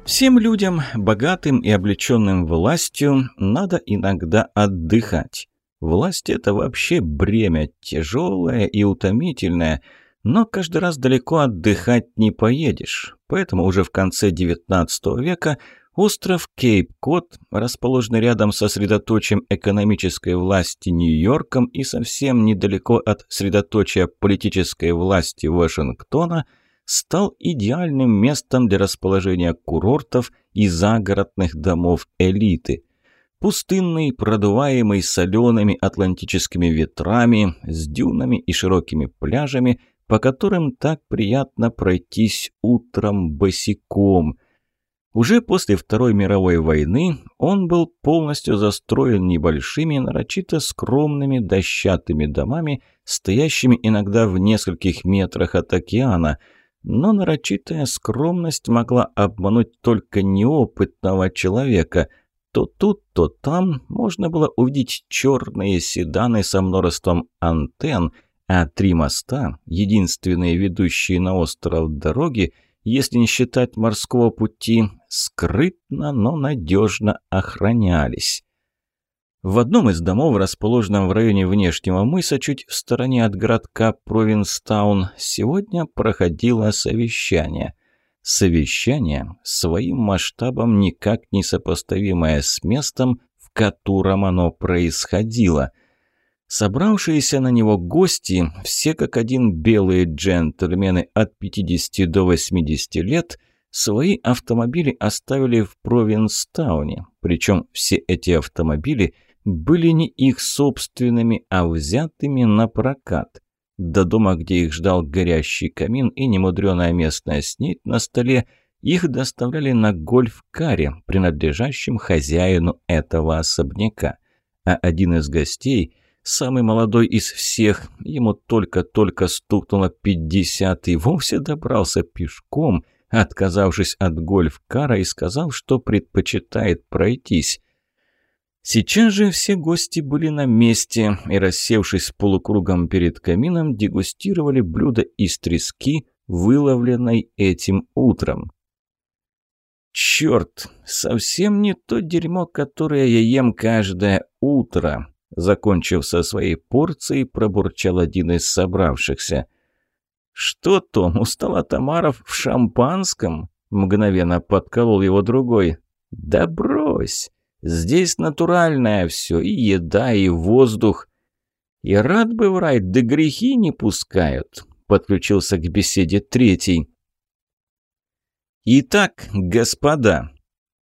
Всем людям, богатым и облеченным властью, надо иногда отдыхать. Власть – это вообще бремя, тяжелое и утомительное, но каждый раз далеко отдыхать не поедешь. Поэтому уже в конце XIX века – Остров Кейп-Кот, расположенный рядом со средоточием экономической власти Нью-Йорком и совсем недалеко от средоточия политической власти Вашингтона, стал идеальным местом для расположения курортов и загородных домов элиты. Пустынный, продуваемый солеными атлантическими ветрами, с дюнами и широкими пляжами, по которым так приятно пройтись утром босиком – уже после Второй мировой войны он был полностью застроен небольшими, нарочито скромными дощатыми домами, стоящими иногда в нескольких метрах от океана. Но нарочитая скромность могла обмануть только неопытного человека. То тут, то там можно было увидеть черные седаны со множеством антенн, а три моста, единственные ведущие на остров дороги, если не считать морского пути, скрытно, но надежно охранялись. В одном из домов, расположенном в районе внешнего мыса, чуть в стороне от городка Провинстаун, сегодня проходило совещание. Совещание своим масштабом никак не сопоставимое с местом, в котором оно происходило – Собравшиеся на него гости, все как один белые джентльмены от 50 до 80 лет, свои автомобили оставили в Провинстауне. Причем все эти автомобили были не их собственными, а взятыми на прокат. До дома, где их ждал горящий камин и немудреная местная снедь на столе, их доставляли на гольф-каре, принадлежащем хозяину этого особняка. А один из гостей – Самый молодой из всех, ему только-только стукнуло пятьдесят и вовсе добрался пешком, отказавшись от гольф-кара и сказал, что предпочитает пройтись. Сейчас же все гости были на месте и, рассевшись полукругом перед камином, дегустировали блюда из трески, выловленной этим утром. «Черт, совсем не то дерьмо, которое я ем каждое утро», закончив со своей порцией, пробурчал один из собравшихся. «Что, Том, устала Тамаров в шампанском?» Мгновенно подколол его другой. «Да брось! Здесь натуральное все, и еда, и воздух. И рад бы в рай, да грехи не пускают», подключился к беседе третий. «Итак, господа»,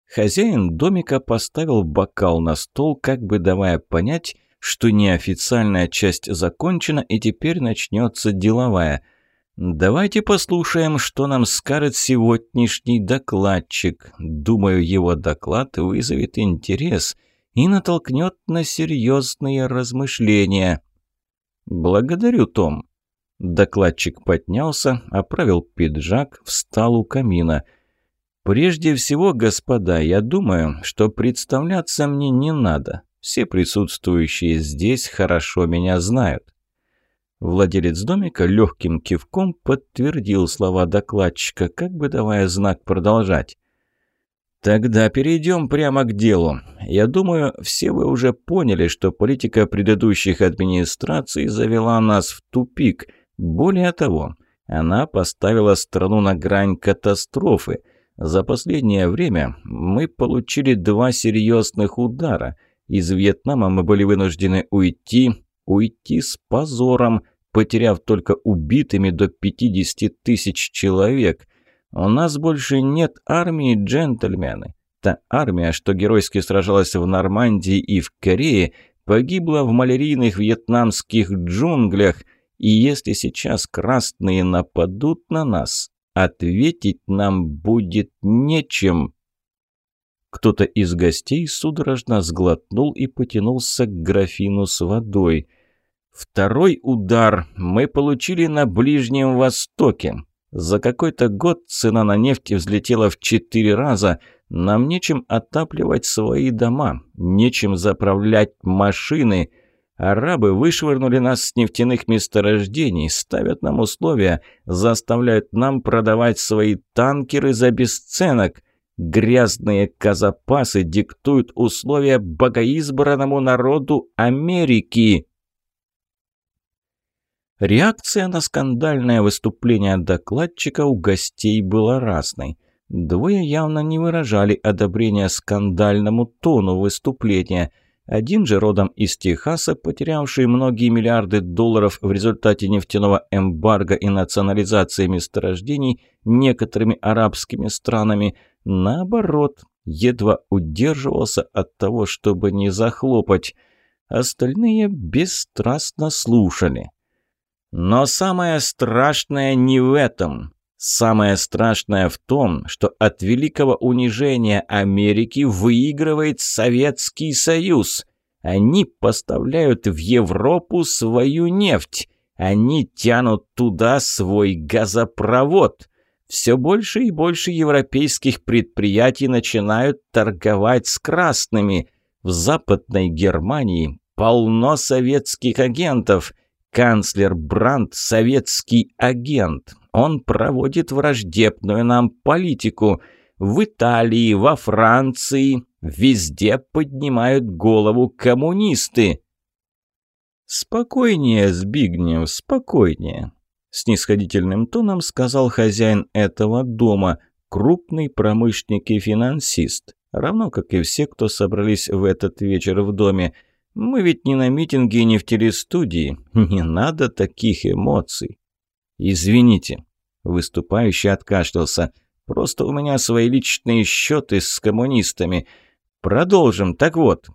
Хозяин домика поставил бокал на стол, как бы давая понять, что неофициальная часть закончена и теперь начнется деловая. Давайте послушаем, что нам скажет сегодняшний докладчик. Думаю, его доклад вызовет интерес и натолкнет на серьезные размышления. Благодарю, Том. Докладчик поднялся, оправил пиджак, встал у камина – Прежде всего, господа, я думаю, что представляться мне не надо. Все присутствующие здесь хорошо меня знают. Владелец домика легким кивком подтвердил слова докладчика, как бы давая знак продолжать. Тогда перейдем прямо к делу. Я думаю, все вы уже поняли, что политика предыдущих администраций завела нас в тупик. Более того, она поставила страну на грань катастрофы – за последнее время мы получили два серьезных удара. Из Вьетнама мы были вынуждены уйти, уйти с позором, потеряв только убитыми до 50 тысяч человек. У нас больше нет армии, джентльмены. Та армия, что геройски сражалась в Нормандии и в Корее, погибла в малярийных вьетнамских джунглях, и если сейчас красные нападут на нас, Ответить нам будет нечем. Кто-то из гостей судорожно сглотнул и потянулся к графину с водой. Второй удар мы получили на Ближнем Востоке. За какой-то год цена на нефть взлетела в четыре раза. Нам нечем отапливать свои дома, нечем заправлять машины – Арабы вышвырнули нас с нефтяных месторождений, ставят нам условия, заставляют нам продавать свои танкеры за бесценок. Грязные казапасы диктуют условия богоизбранному народу Америки. Реакция на скандальное выступление докладчика у гостей была разной. Двое явно не выражали одобрения скандальному тону выступления – один же родом из Техаса, потерявший многие миллиарды долларов в результате нефтяного эмбарго и национализации месторождений некоторыми арабскими странами, наоборот, едва удерживался от того, чтобы не захлопать. Остальные бесстрастно слушали. Но самое страшное не в этом. Самое страшное в том, что от великого унижения Америки выигрывает Советский Союз. Они поставляют в Европу свою нефть. Они тянут туда свой газопровод. Все больше и больше европейских предприятий начинают торговать с красными. В Западной Германии полно советских агентов. Канцлер Брандт – советский агент. Он проводит враждебную нам политику. В Италии, во Франции, везде поднимают голову коммунисты. «Спокойнее, Збигнев, спокойнее», – снисходительным тоном сказал хозяин этого дома, крупный промышленник и финансист, равно как и все, кто собрались в этот вечер в доме. «Мы ведь не на митинге и не в телестудии. Не надо таких эмоций». «Извините», Выступающий откашлялся. «Просто у меня свои личные счеты с коммунистами. Продолжим. Так вот,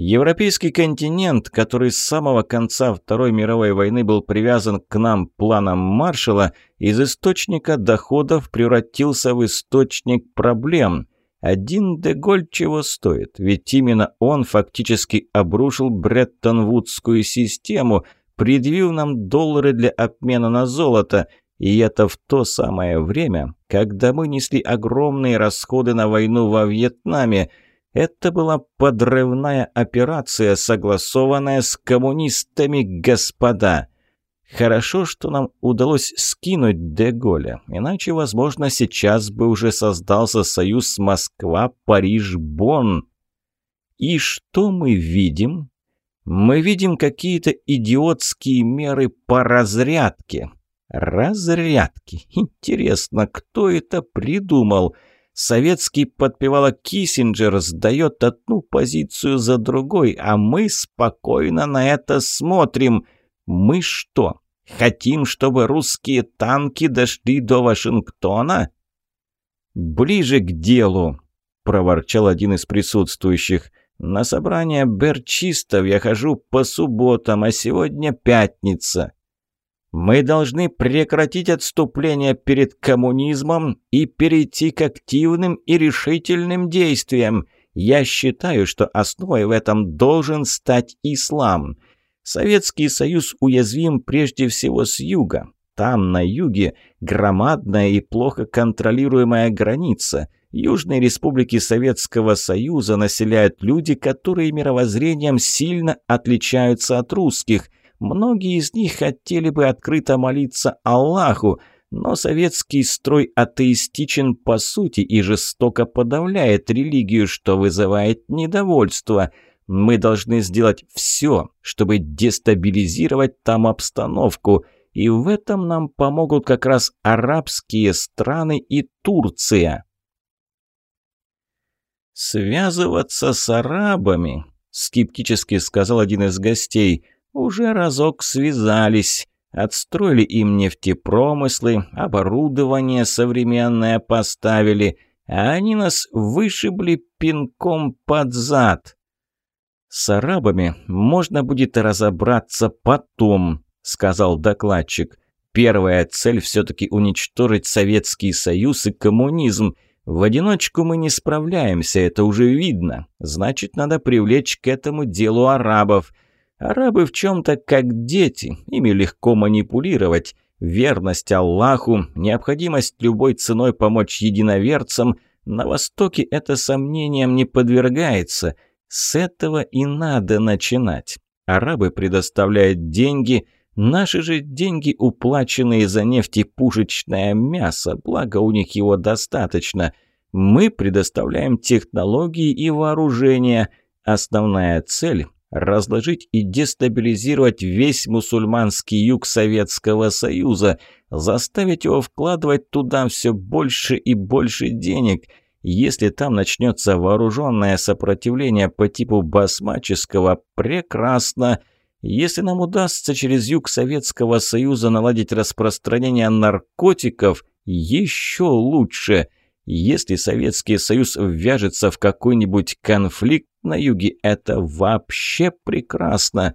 Европейский континент, который с самого конца Второй мировой войны был привязан к нам планом Маршалла, из источника доходов превратился в источник проблем. Один Деголь чего стоит, ведь именно он фактически обрушил Бреттон-Вудскую систему, предъявив нам доллары для обмена на золото – и это в то самое время, когда мы несли огромные расходы на войну во Вьетнаме. Это была подрывная операция, согласованная с коммунистами, господа. Хорошо, что нам удалось скинуть Деголя, иначе, возможно, сейчас бы уже создался союз Москва-Париж-Бонн. И что мы видим? Мы видим какие-то идиотские меры по разрядке. Разрядки. Интересно, кто это придумал? Советский подпевала Киссинджер сдает одну позицию за другой, а мы спокойно на это смотрим – мы что, хотим, чтобы русские танки дошли до Вашингтона? Ближе к делу, проворчал один из присутствующих. На собрание берчистов я хожу по субботам, а сегодня пятница. Мы должны прекратить отступление перед коммунизмом и перейти к активным и решительным действиям. Я считаю, что основой в этом должен стать ислам. Советский Союз уязвим прежде всего с юга. Там, на юге, громадная и плохо контролируемая граница. Южные республики Советского Союза населяют люди, которые мировоззрением сильно отличаются от русских. Многие из них хотели бы открыто молиться Аллаху, но советский строй атеистичен по сути и жестоко подавляет религию, что вызывает недовольство – мы должны сделать все, чтобы дестабилизировать там обстановку, и в этом нам помогут как раз арабские страны и Турция. «Связываться с арабами», — скептически сказал один из гостей, — «уже разок связались». Отстроили им нефтепромыслы, оборудование современное поставили, а они нас вышибли пинком под зад. «С арабами можно будет разобраться потом», — сказал докладчик. «Первая цель все-таки уничтожить Советский Союз и коммунизм. В одиночку мы не справляемся, это уже видно. Значит, надо привлечь к этому делу арабов. Арабы в чем-то как дети, ими легко манипулировать. Верность Аллаху, необходимость любой ценой помочь единоверцам — на Востоке это сомнениям не подвергается». С этого и надо начинать. Арабы предоставляют деньги, наши же деньги, уплаченные за нефть и пушечное мясо, благо у них его достаточно. Мы предоставляем технологии и вооружение. Основная цель – разложить и дестабилизировать весь мусульманский юг Советского Союза, заставить его вкладывать туда все больше и больше денег – если там начнется вооруженное сопротивление по типу басмаческого, прекрасно. Если нам удастся через юг Советского Союза наладить распространение наркотиков, еще лучше. Если Советский Союз ввяжется в какой-нибудь конфликт на юге, это вообще прекрасно.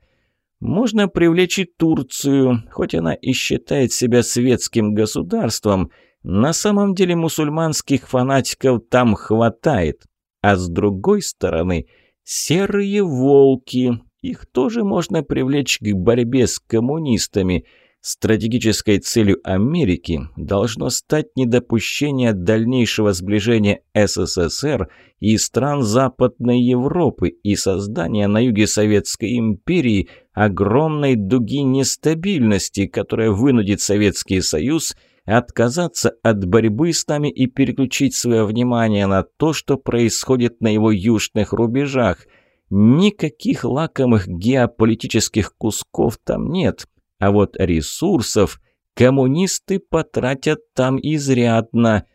Можно привлечь и Турцию, хоть она и считает себя светским государством – на самом деле мусульманских фанатиков там хватает. А с другой стороны, серые волки, их тоже можно привлечь к борьбе с коммунистами. Стратегической целью Америки должно стать недопущение дальнейшего сближения СССР и стран Западной Европы и создание на юге Советской империи огромной дуги нестабильности, которая вынудит Советский Союз – отказаться от борьбы с нами и переключить свое внимание на то, что происходит на его южных рубежах. Никаких лакомых геополитических кусков там нет, а вот ресурсов коммунисты потратят там изрядно.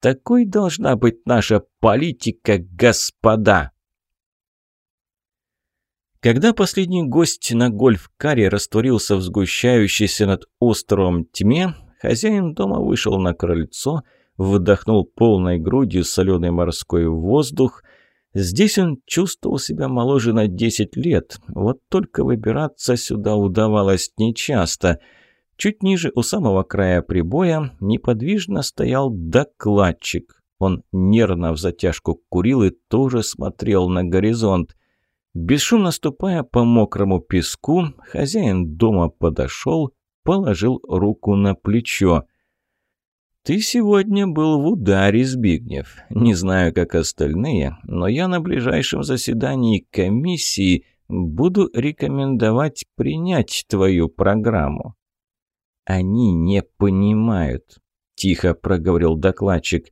Такой должна быть наша политика, господа. Когда последний гость на гольф-каре растворился в сгущающейся над островом тьме, Хозяин дома вышел на крыльцо, вдохнул полной грудью соленый морской воздух. Здесь он чувствовал себя моложе на 10 лет, вот только выбираться сюда удавалось нечасто. Чуть ниже, у самого края прибоя, неподвижно стоял докладчик. Он нервно в затяжку курил и тоже смотрел на горизонт. Бесшумно ступая по мокрому песку, хозяин дома подошел, положил руку на плечо. «Ты сегодня был в ударе, Збигнев. Не знаю, как остальные, но я на ближайшем заседании комиссии буду рекомендовать принять твою программу». «Они не понимают», – тихо проговорил докладчик.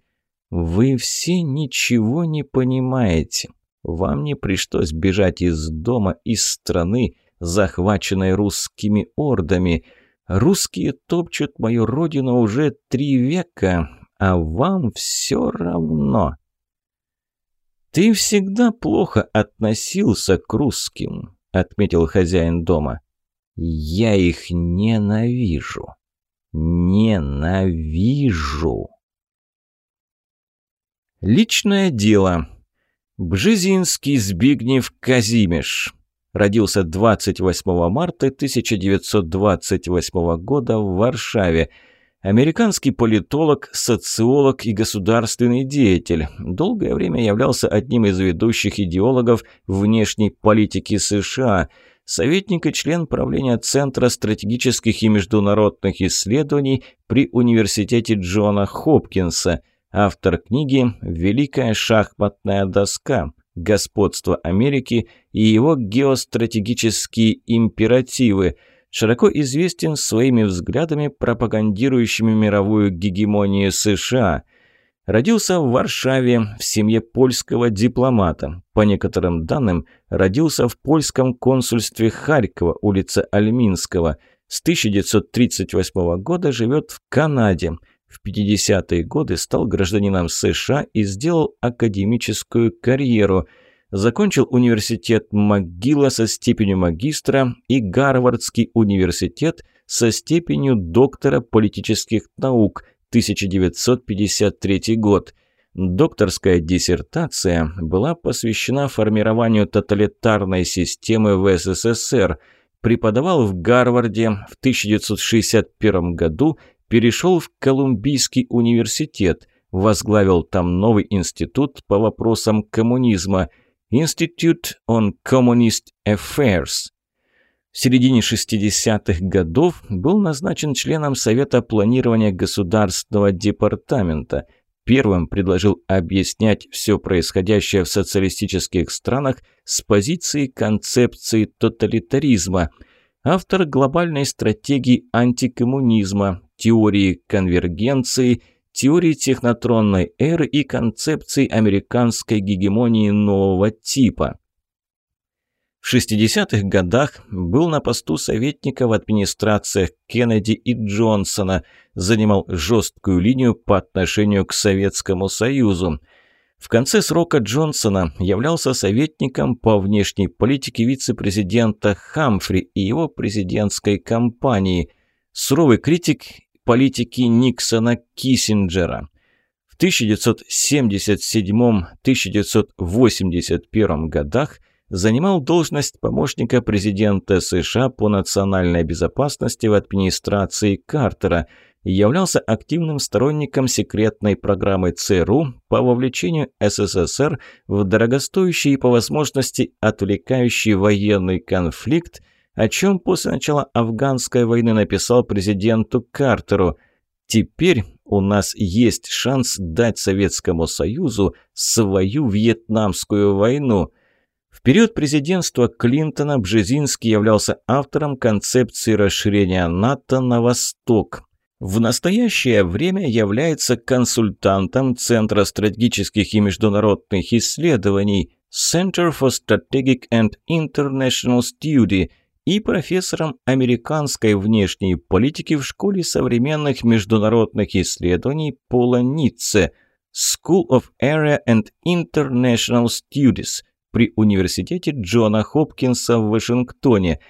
«Вы все ничего не понимаете. Вам не пришлось бежать из дома, из страны, захваченной русскими ордами». Русские топчут мою родину уже три века, а вам все равно. «Ты всегда плохо относился к русским», — отметил хозяин дома. «Я их ненавижу. Ненавижу». Личное дело. Бжезинский Збигнев Казимеш. Родился 28 марта 1928 года в Варшаве. Американский политолог, социолог и государственный деятель. Долгое время являлся одним из ведущих идеологов внешней политики США. Советник и член правления Центра стратегических и международных исследований при Университете Джона Хопкинса. Автор книги «Великая шахматная доска» господство Америки и его геостратегические императивы, широко известен своими взглядами, пропагандирующими мировую гегемонию США. Родился в Варшаве в семье польского дипломата. По некоторым данным, родился в польском консульстве Харькова, улица Альминского. С 1938 года живет в Канаде – в 50-е годы стал гражданином США и сделал академическую карьеру. Закончил университет МcGill со степенью магистра и Гарвардский университет со степенью доктора политических наук 1953 год. Докторская диссертация была посвящена формированию тоталитарной системы в СССР. Преподавал в Гарварде в 1961 году перешел в Колумбийский университет, возглавил там новый институт по вопросам коммунизма – Institute on Communist Affairs. В середине 60-х годов был назначен членом Совета планирования Государственного департамента. Первым предложил объяснять все происходящее в социалистических странах с позиции концепции тоталитаризма. Автор глобальной стратегии антикоммунизма, теории конвергенции, теории технотронной эры и концепции американской гегемонии нового типа. В 60-х годах был на посту советника в администрациях Кеннеди и Джонсона, занимал жесткую линию по отношению к Советскому Союзу. В конце срока Джонсона являлся советником по внешней политике вице-президента Хамфри и его президентской кампании. Суровый критик политики Никсона Киссинджера. В 1977-1981 годах занимал должность помощника президента США по национальной безопасности в администрации Картера являлся активным сторонником секретной программы ЦРУ по вовлечению СССР в дорогостоящий и по возможности отвлекающий военный конфликт о чем после начала афганской войны написал президенту Картеру. «Теперь у нас есть шанс дать Советскому Союзу свою Вьетнамскую войну». В период президентства Клинтона Бжезинский являлся автором концепции расширения НАТО на восток. В настоящее время является консультантом Центра стратегических и международных исследований Center for Strategic and International Study – и профессором американской внешней политики в Школе современных международных исследований Пола Ницце School of Area and International Studies при Университете Джона Хопкинса в Вашингтоне,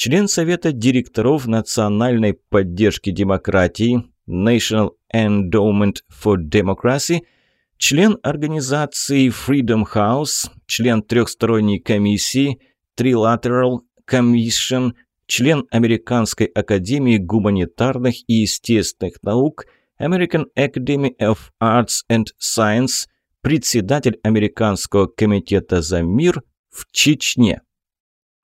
член Совета директоров национальной поддержки демократии National Endowment for Democracy – член организации Freedom House, член трехсторонней комиссии Trilateral Commission, член Американской академии гуманитарных и естественных наук, American Academy of Arts and Science, председатель Американского комитета за мир в Чечне.